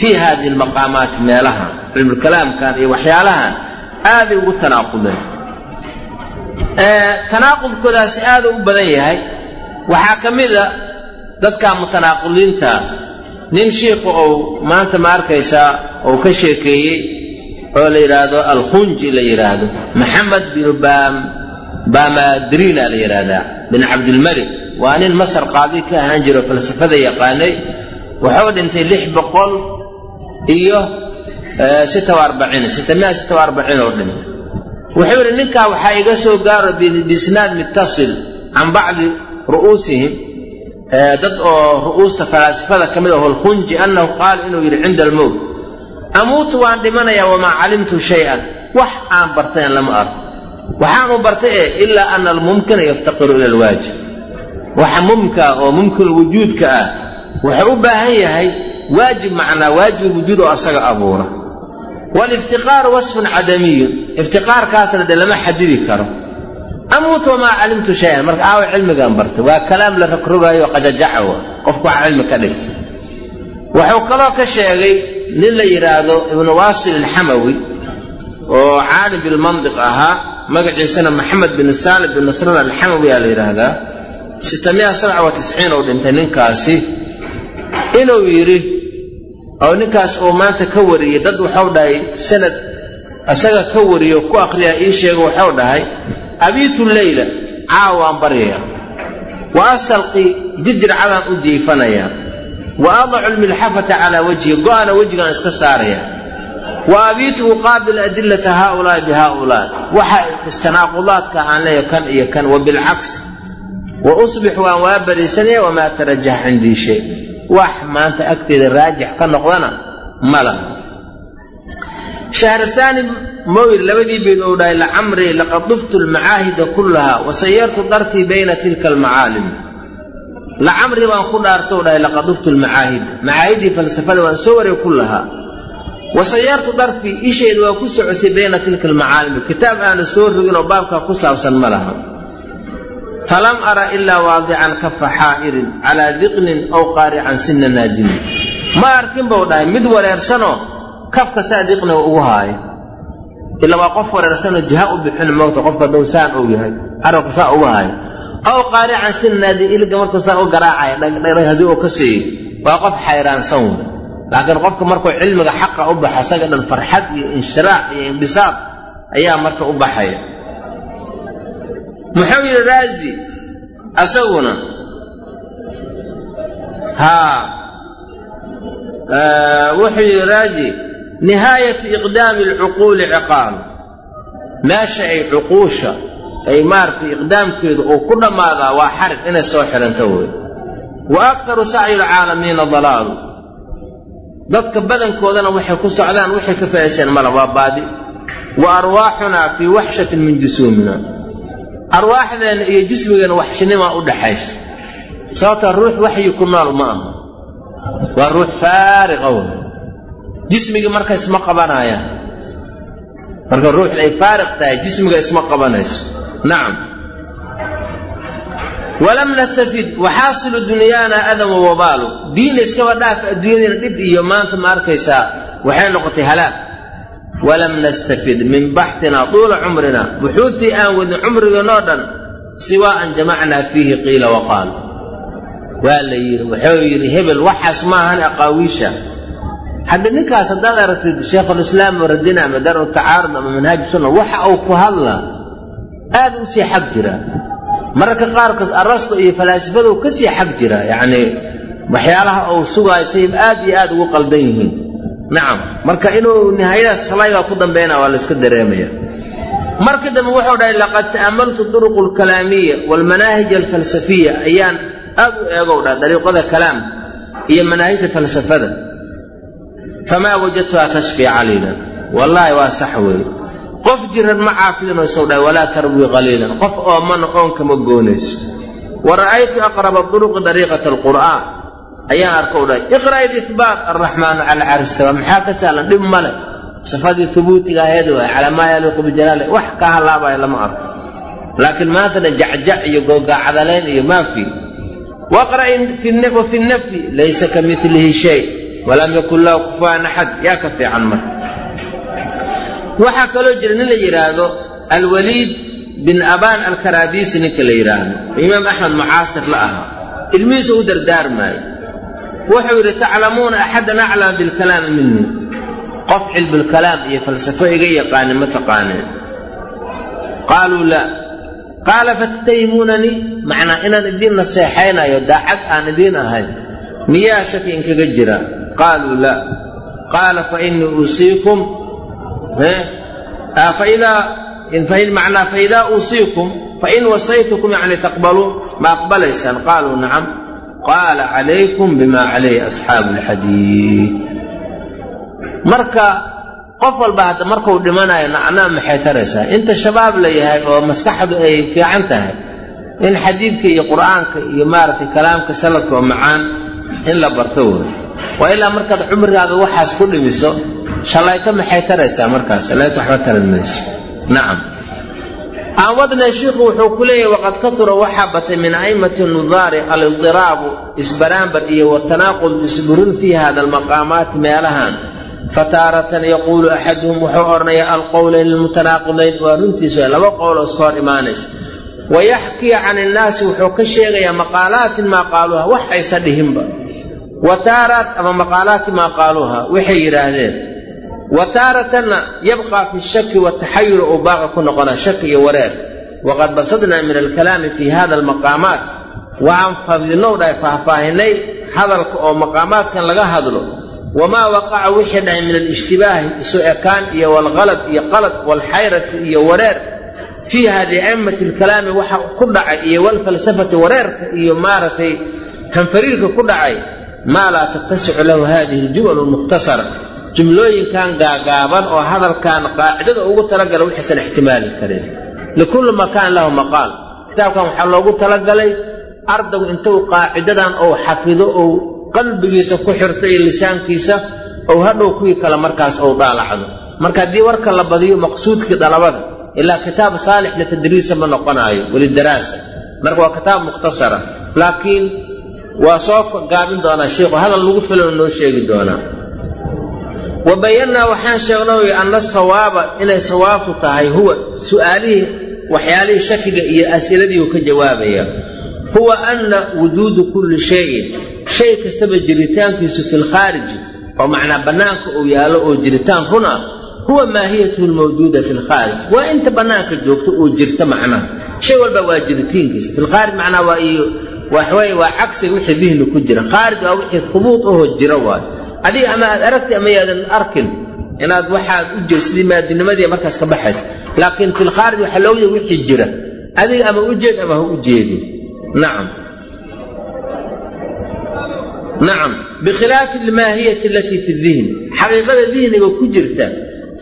fii hadihi almaqaamaati meelahan cilmulkalaamkan iyo waxyaalahan aaday ugu tanaaqudeen. Tanaaqudkoodaasi aada u badan yahay. Waxaa ka mida dadka mutanaaqidiinta nin shiikhu ou maanta ma arkaysaa ou ka sheekeeyey oo la yidhaahdo alkhunji la yidhaahdo maxamed binu bamadrina la yidhaahdaa bin cabdilmalik waa nin masar qaadi ka ahaan jiro falsafada yaqaanay. Wuxuu dhintay lix boqol iyo sita arbaciin sitamia sita arbaciin oo dhintay. Wuxuu yidhi ninkaa waxaa iga soo gaaro biisnaad muttasil can bacdi ru'uusihim. Dad oo ru'uusta falaasifada ka mid aho alkhunji annahu qaala inuu yidhi cinda almowt amuutu waan dhimanayaa wamaa calimtu shay-an. Wax aan bartayn lama arko waxaanu bartay ilaa ana almumkina yaftaqiru ila alwaajib. Waxa mumkaa oo mumkin wujuudka ah wuxuu u baahan yahay waajib macnaa waajib wujuud oo asaga abuura. Waliftiqaaru wasfun cadamiyun iftiqaarkaasna de lama xadidi karo. Amuut wamaa calimtu shayan marka aawa cilmigaan bartay waa kalaam la rogrogaayo qajajaca wa qofku wax cilmi ka dhigta wuxuu kaloo ka sheegay nin la yidhaahdo ibnu waasil alxamawi oo caalim bilmandiq ahaa magaciisana maxamed bin saalim bin nasran alxamawi aa la yidhaahdaa ou dhintay ninkaasi. Inuu yidhi oo ninkaas uu maanta ka wariyey dad waxau dhahay sanad isaga ka wariyo ku akhriyaa ii sheego waxau dhahay abiitu leyla caawaan baryaya wa astalqi jirjircadaan u jiifanayaa wa adacu lmilxafata calaa wajhi go'ana wejigaan iska saaraya wa abiitu uqaabil adillata haaulaa'i bi haaulaa waxa istanaaqudaadka aan leeya kan iyo kan wa bilcaks wa usbix waan waa bariisanaya wamaa tarajax cindii shay wax maanta agteeda raajix ka noqdana ma laha shahrasaani mowir labadii beed ou dhahay lacamrii laqad duftu almacaahida kullaha wasayartu darfii bayna tilka almacaalim lacamri baan ku dhaartou dhahay laqad duftu almacaahida macaahidii falsafada waan soo waray kullahaa wasayartu darfii ishayda waa ku socosay bayna tilka almacaalimi kitaab aana soo rogin oo baabkaa ku saabsan ma laha. Falam ara ilaa waadican kafa xaa'irin calaa diqnin aw qaarican sina naadimin ma arkin buu dhahay mid wareersanoo kafka saa diqniga ugu haayo. Ila waa qof wareersanoo jiha u bixin moogta qofka hadduu saan uu yahay carabka saa ugu haayo. Aw qaarican sina naadimin iliga markuu saa u garaacaya dhagdhag haddii uu ka siiyo. Waa qof xayraansan laakiin qofka markuu cilmiga xaqa u baxa isaga dhan farxad iyo inshiraax iyo imbisaad ayaa marka u baxaya. Muxuu yidhi raazi? Asaguna? Haa. Wuxuu yidhi raazi nihaayatu iqdaami alcuquuli ciqaalu meesha ay cuquusha ay maaragtay iqdaamkeedu uu ku dhammaadaa waa xarig inay soo xidhanto wey wa aktaru sacyi alcaalamiina dalaalu dadka badankoodana waxay ku socdaan waxay ka faa'idayseen mala waa baadi. Wa arwaaxunaa fii waxshatin min jusuumina arwaaxdeenna iyo jismigeenna waxshinimaa u dhaxaysa. Sababta ruux waxyi ku nool ma aha. Waa ruux faariqa wey jismigii marka isma qabanayaan. Marka ruuxda ay faariq tahay jismiga isma qabanayso. Nacam walam nastafid waxaasilu dunyaana adam wabaalu diina iskaba dhaaf adduunyadiina dhib iyo maanta ma arkaysaa waxay noqotay halaag walam nastafid min baxina tuula cumrina. Buxuudtii aan wadin cumrigeenoo dhan siwaa an jamacnaa fiihi qiila waqaal waa la yidhi wuxuu yidhi hebel waxaas maahan aqaawiisha. Hadda ninkaas haddaad aragtid sheikhulislaam radina ama daru tacaarud ama manhaaj sunna waxa uu ku hadlaa aad u sii xag jira mararka qaarkood arasto iyo falaasifadu ka sii xag jira yacni waxyaalaha uu sugaayo sayib aad iyo aad ugu qaldan yihiin. Nacam marka inuu nihaayadaas shalaygaa ku dambayna waa la iska dareemaya. Markii dambe wuxuu dhahay laqad ta'amaltu duruq alkalaamiya waalmanaahij alfalsafiya ayaan aad u eegow dhaha dariiqada kalaamka iyo manaahijta falsafada. Famaa wajadtuha tashfii calayna wallaahi waa sax weeye qof jiran ma caafidinaysow dhahay walaa tarwii qaliilan. Qof oomana oon kama goonayso. Wa ra'aytu aqraba duruqi dariiqata alqur'aan. Ayaan arkow dhahay iqra'i ihbaat alraxmaanu cala carshi sawa maxaa ka sahlan dhib male sifadii hubuutiga ahayd waay calaa maa yaliiqu bijalaali. Wax ka halaabaya lama arko. Laakiin maantana jacjac iyo googaacadalayn iyo maafi waqra'i wafi nafyi laysa ka milihi shay walam yakun lahu kufuwan axad yaa ka fiican marka waxaa kaloo jira nin la yidhaahdo alwaliid bin abaan alkaraabisi ninka la yidhaahdo imaam axmed mucaasir la ahaa ilmihiisu u dardaarmaayo wuxuu yidhi taclamuuna axadan aclama bilkalaami minii qof cilmulkalaam iyo falsafo iga yaqaanin ma taqaaneen. Qaaluu laa. Qaala fatatahimuunanii macnaa inaan idiin naseexaynayo daacad aan idiin ahayn miyaa shaki inkaga jira? Qaaluu laa. Qaala fainii uusiikum macnaa faidaa uusiikum fain wasaytukum yani taqbaluun ma aqbalaysaan qaaluu nacam qaala calaykum bima calayhi asxaabu alxadiid. Marka qof walba hadda markuu dhimanayo nacnaa maxay taraysaa? Inta shabaab la yahay oo maskaxdu ay fiican tahay in xadiidka iyo qur'aanka iyo maaragtay kalaamka salafka oo macaan in la barto wey waa ilaa markaad cumrigaaga waxaas ku dhimiso shalayto maxay taraysaa markaas? Shalayto waxba taran mayso nacam aan wadnay shiikhu wuxuu ku leeyahy waqad katura waxaa batay min a'immati nudaari alildiraabu isbaraambar iyo watanaaqud isburin fii hada almaqaamaati meelahan fataaratan yaquulu axaduhum wuxuu odhanaya alqowlayn lilmutanaaqidayn waa runtiis waa laba qowloo iska hor imaanaysa. Wayaxkii can innaasi wuxuu ka sheegayaa maqaalaatin maa qaaluuha wax aysa dhihinba. Wa taaraat ama maqaalaati maa qaaluuha waxay yidhaahdeen wa taaratanna yabqaa fi shaki wataxayuri uu baaqa ku noqonaa shaki iyo wareer waqad basadnaa min alkalaami fii hada almaqaamaat. Waxaan fafdinow dhahay faahfaahinay hadalka oo maqaamaadkan laga hadlo. Wamaa waqaca wixii dhahay min alishtibaahi isu ekaan iyo walhalad iyo qalad walxayrati iyo wareer. Fiiha lia'immati alkalaami waxa ku dhacay iyo walfalsafati wareerka iyo maaragtay hanfariirka ku dhacay. Maa laa tattasicu lahu hadihi aljumal almukhtasara jumlooyinkan gaagaaban oo hadalkan qaacidada ugu talagala waxaysan ixtimaali karin. Likulli makaan lahu maqaal. Kitaabkan waxaa loogu talagalay ardaygu intuu qaacidadan ou xafido ou qalbigiisa ku xirto iyo lisaankiisa ou hadhow kuwii kale markaas ou daalacdo. Marka haddii warka la badiyo maqsuudkii dhalabada ilaa kitaab saalix litadriisa ma noqonaayo welidaraasa marka waa kitaab mukhtasara. Laakiin waa soo gaabin doonaa sheikhu hadal lagu filan noo sheegi doonaa wa bayannaa waxaan sheegnay anna sawaaba inay sawaabtu tahay huwa su'aalihii waxyaalihii shakiga iyo as'iladii uu ka jawaabaya. Huwa anna wujuudu kulli shayin shay kastaba jiritaankiisu fi lkhaariji oo macnaa bannaanka uu yaallo oo jiritaan runa huwa maahiyatuhu lmawjuuda fi lkhaarij waa inta bannaanka joogto oo jirta macnaha shay walba waa jiritiinkiisa filkhaarij macnaa waa iyo waxweye waa cagsiga wixii dihni ku jira. Khaarij waa wixii hubuud ahoo jira waayo adiga ama aad aragti ama yaadan arkin inaad waxaad u jir maadinimadii markaas ka baxaysa. Laakiin filkhaarij waxaa looga jeeda wixii jira. Adiga ama u jeed ama ha u jeedin. Nacam nacam bikhilaafi almaahiyati alatii fi dihni xaqiiqada dihniga ku jirta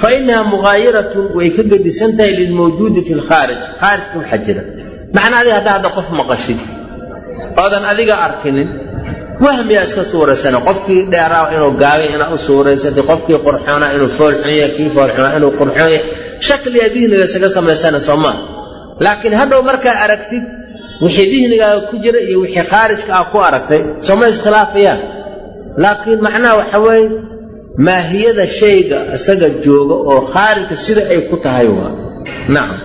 fa inaha mugaayiratun way ka gedisan tahay lilmawjuudi fi lkhaarij khaarijka waxaa jira macnaa adiga haddaa hadda qof maqashid oodan adiga arkinin wahmiyaa iska suuraysana qofkii dheeraa inuu gaabay inaad u suuraysatay qofkii qurxoonaa inuu foolxun yahay kii foolxunaa inuu qurxoon yahay shakliga dihniga isaga samaysana soo laakiin hadhow markaa aragtid wixii dihnigaaga ku jira iyo wixii khaarijka ah ku aragtay sooma iskhilaafayaan laakiin macnaha waxa weeye maahiyada shayga isaga jooga oo khaarijka sida ay ku tahay waa. Nacam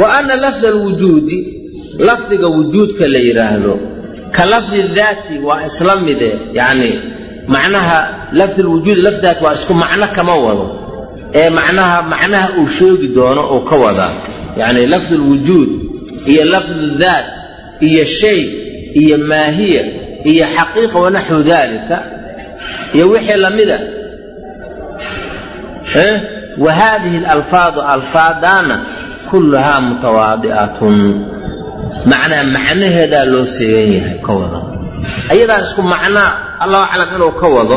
wa ana lafda alwujuudi lafdiga wujuudka la yidhaahdo ka lafdi daati waa isla mide yacni macnaha lafdi lwujuud lafdaat waa isku macno kama wado. Ee macnaha macnaha uu sheegi doono uu ka wadaa. Yacni lafdu lwujuud iyo lafdu daat iyo shay iyo maahiya iyo xaqiiqa wanaxwu dalika iyo wixii lamida wa haadihi alalfaadu alfaadaana kulluhaa mutawaadi'atun macnaa macnaheedaa loo seegan yahay ka wado. Ayadaa isku macnaa allahu aclam inuu ka wado.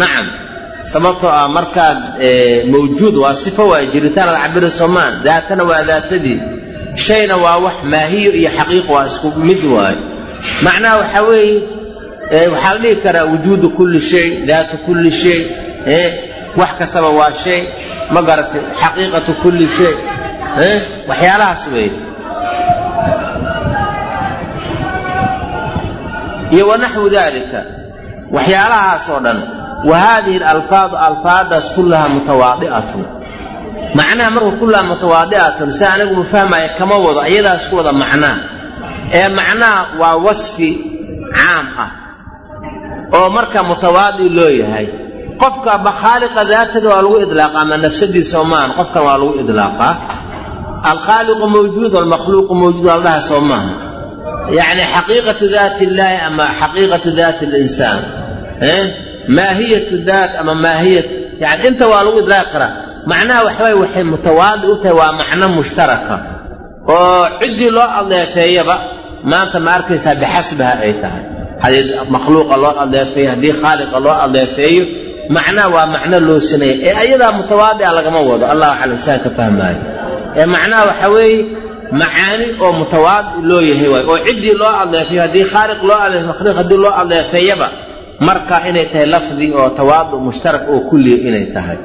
Nacam sababtoo ah markaad mawjuud waa sifo waa jiritaan ad cabiri soomaan daatana waa daatadii. Shayna waa wax maahiyo iyo xaqiiqo waa isku mid waayo macnaha waxaa weeye waxaa la dhihi karaa wujuudu kulli shay daatu kulli shay wax kastaba waa shay. Ma garatay xaqiiqatu kulli shay waxyaalahaas weeye iyo wanaxwu dalika waxyaalahaas oo dhan wa haadihi alalfaadu alfaadaas kullahaa mutawaadi'atun. Macnaha marka kullahaa mutawaadi'atun si anigu ma fahmaya kama wado ayadaa isku wada macnaa ee macnaha waa wasfi caam ah oo marka mutawaadi loo yahay qofka bakhaaliqa daatada waa lagu idlaaqa ama nafsadiisa omaan qofkan waa lagu idlaaqaa alkhaaliqu mawjuud walmakhluuqu mawjuud waa la dhaha soo maaha xaqiiqatu daati illaahi ama xaqiiqatu daati linsaan maahiyatu daat ama maahiyat yani inta waa lagu idlaaqi karaa macnaha waxaway waxay mutawaadi u tahay waa macno mushtaraka oo ciddii loo adeefeeyaba maanta ma arkaysaa bixasbiha ay tahay haddii makhluuqa loo adeefeeyo haddii khaaliqa loo adeefeeyo macnaha waa macno loo sinaya ee ayadaa mutawaadica lagama wado allahu aclam saan ka fahmaayo ee macnaha waxa weeye macaani oo mutawaadi loo yahay waay. oo ciddii loo adeefeeyo haddii khaaliq loo adeefeyo makhluuq haddii loo adeefeeyaba marka inay tahay lafdi oo tawaadu mushtarak oo kulliya inay tahay.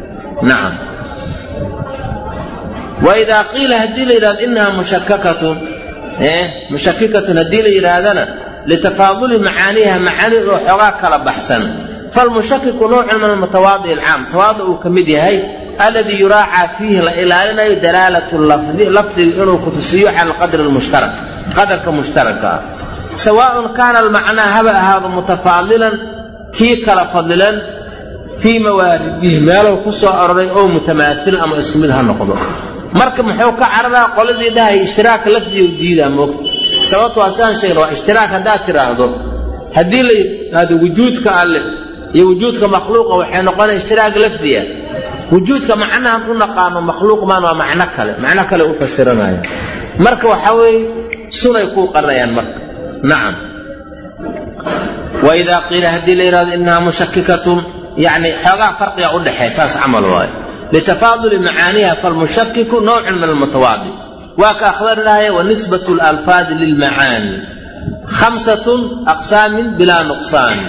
Nacam waidaa qiila haddii la yidhahdo inaha mushakakatun mushakikatun haddii la yidhaahdana litafaaduli macaaniiha macaani oo xoogaa kala baxsan. Falmushakiku nowcun min almutawaadi alcaam tawaadu uu ka mid yahay aladii yuraacaa fiihi la ilaalinayo dalaalatu lafdiga inuu kutusiyo cala alqadri lmushtarak qadarka mushtaraka. Ah sawaaءun kaana almacnaa haba ahaado mutafaadilan kii kala fadilan fii mawaaridihi meelow ku soo aroray oo mutamaahilan ama isku mid ha noqdo. Marka muxuu ka cararaa qoladii dhahay ishtiraaka lafdiga diidaa moogta sababto sidaan sheegna waa ishtiraak haddaad tidhaahdo haddii la yidhaahdo wujuudka alle iyo wujuudka makhluuqa waxay noqonaya ishtiraak lafdiya wujuudka macnahan u naqaano makhluuq waa macno kale. Macno kale u fasiranaya marka waxaa weeye sunay kuu qarinayaan marka. Nacam. Waidaa qiila haddii la yidhahdo inaha mushakikatun yani xoogaa farqiga u dhexeeya saas camal waayo. Litafaaduli macaaniha falmushakiku nowcun min almutawaadi waa ka akhdarinaya wanisbat lalfaadi lilmacaani. Khamsatun aqsaamin bilaa nuqsaani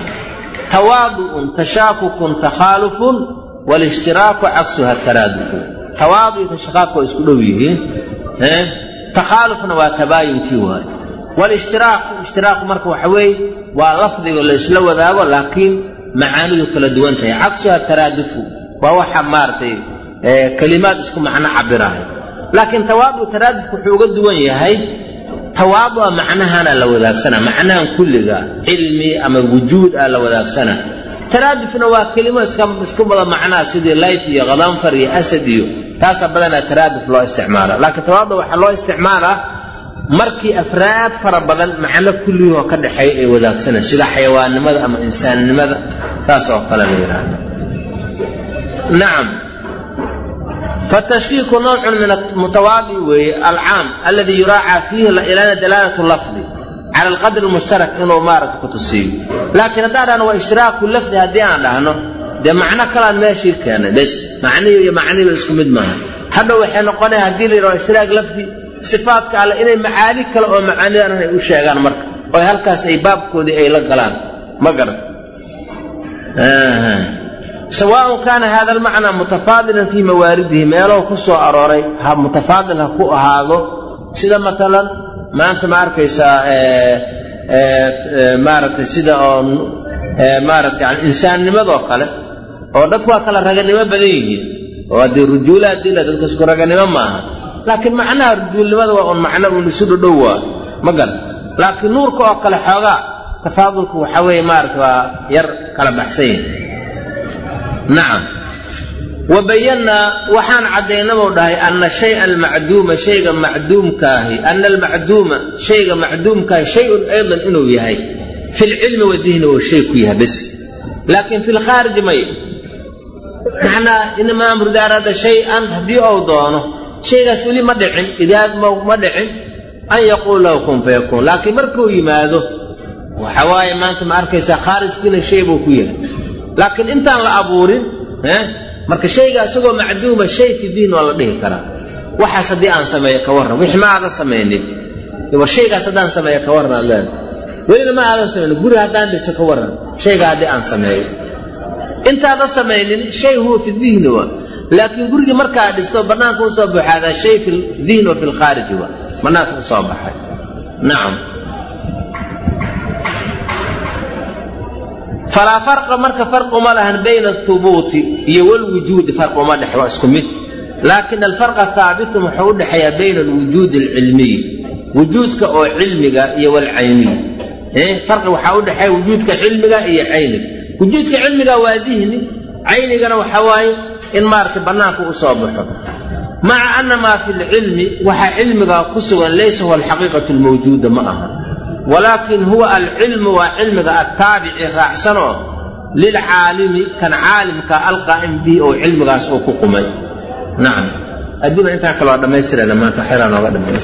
tawaadu'un tashaakukun takhaalufun wlishtiraaku cagsuha taraadufu tawaadu iyo tashaqaaqku waa isku dhow yihiin takhaalufna waa tabaayunkii waaye walishtiraaqu ishtiraaku marka waxa weeye waa lafdiga la isla wadaago laakiin macaanidu kala duwan tahay cagsuha taraadufu waa waxa maaragtay kelimaad isku macno cabirahay laakiin tawaadu taraadufku wuxuu uga duwan yahay tawaadua macnahana la wadaagsana macnahan kulliga cilmi ama wujuud ah la wadaagsana taraadufna waa kelimo isku wada macnaa sidii layf iyo khadanfar iyo asad iyo taasaa badanaa taraaduf loo isticmaala. Laakiin tawaadu waxaa loo isticmaalaa markii afraad fara badan macno kullihoo ka dhexeeya ay wadaagsanay sida xayawaannimada ama insaannimada taas oo kale la yidhaahdo nacam fatashkiiku nowcun min mutawaadi weeye alcaam alladii yuraacaa fiihi ilaana dalaalatu lafdi cala alqadri lmushtarak inuu maaragta ku tusiiyo laakiin haddaan dhahno waa ishtiraaku lafdi haddii aan dhahno dee macno kalaan meeshii keenay bes macnihii iyo macnihiiba isku mid maaha hadhow waxay noqonaya haddii la yidhahdo ishtiraak lafdi sifaadka alle inay macaani kale oo macaanidan ay u sheegaan marka oo halkaas ay baabkoodii ay la galaan ma garan sawaaءun kaana hada almacnaa mutafaadilan fii mawaaridihi meelow ku soo arooray ha mutafaadil ha ku ahaado sida maalan maanta ma arkaysaa maaragtay sida oo maaragtay yani insaannimadoo kale oo dadku waa kala raganimo badan yihiin. Oo haddii rujuula haddii la dadku isku raganimo maaha laakiin macnaha rujuulnimada waa un macno uun isu dhodhow waa ma garan laakiin nuurka oo kale xoogaa tafaadulku waxa weeye maarata waa yar kala baxsan yihiin nacam wa bayannaa waxaan caddaynabuu dhahay ana shaya almacduuma shayga macduumkaahi ana almacduuma shayga macduumkaahi shay-un aydan inuu yahay fi lcilmi wadihni uu shay ku yahay bes laakiin fi lkhaariji may macnaa inamaa amru ida araada shay-an haddii ou doono shaygaas weli ma dhicin idaad ma dhicin an yaquul lahu kun fayakuun laakiin markuu yimaado waxa waaye maanta ma arkaysaa khaarijkiina shay buu ku yahay laakiin intaan la abuurin marka shayga isagoo macduuma shay diin waa la dhihi karaa. Waxaas haddii aan sameeyo ka warran wix ma aadan samaynin. Shaygaas haddaan sameeyo ka warran aad welina ma aadan samaynin guri haddaan dhiso ka warran. Shayga haddii aan sameeyo. Intaadan samaynin shay huwa fi dihni wa. Laakiin gurigii markaa dhisto bannaanka u soo baxaadaa shay fi dihni wa fi lkhaariji wa. Bannaanka u soo baxay. Nacam falaa farqa marka farq uma lahan bayna ahubuuti iyo walwujuudi farq uma dhex waa isku mid laakin alfarqa haabitun wuxuu u dhexeeyaa bayna alwujuudi alcilmiy wujuudka oo cilmiga iyo walcayniy farqi waxaa u dhexeeya wujuudka cilmiga iyo cayniga wujuudka cilmiga waa dihni caynigana waxa waaye in maaragtay bannaanka u soo baxo maca ana maa fi lcilmi waxaa cilmiga ku sugan laysa huwa alxaqiiqatu lmawjuuda ma aha walaakin huwa alcilmu waa cilmiga attaabici raacsanoo lilcaalimi kan caalimka alqaa'im bihi oo cilmigaas uu ku qumay. Nacam addiiba intaan kaloo dhammaystirayna maanta waxyaalaa nooga dhameeya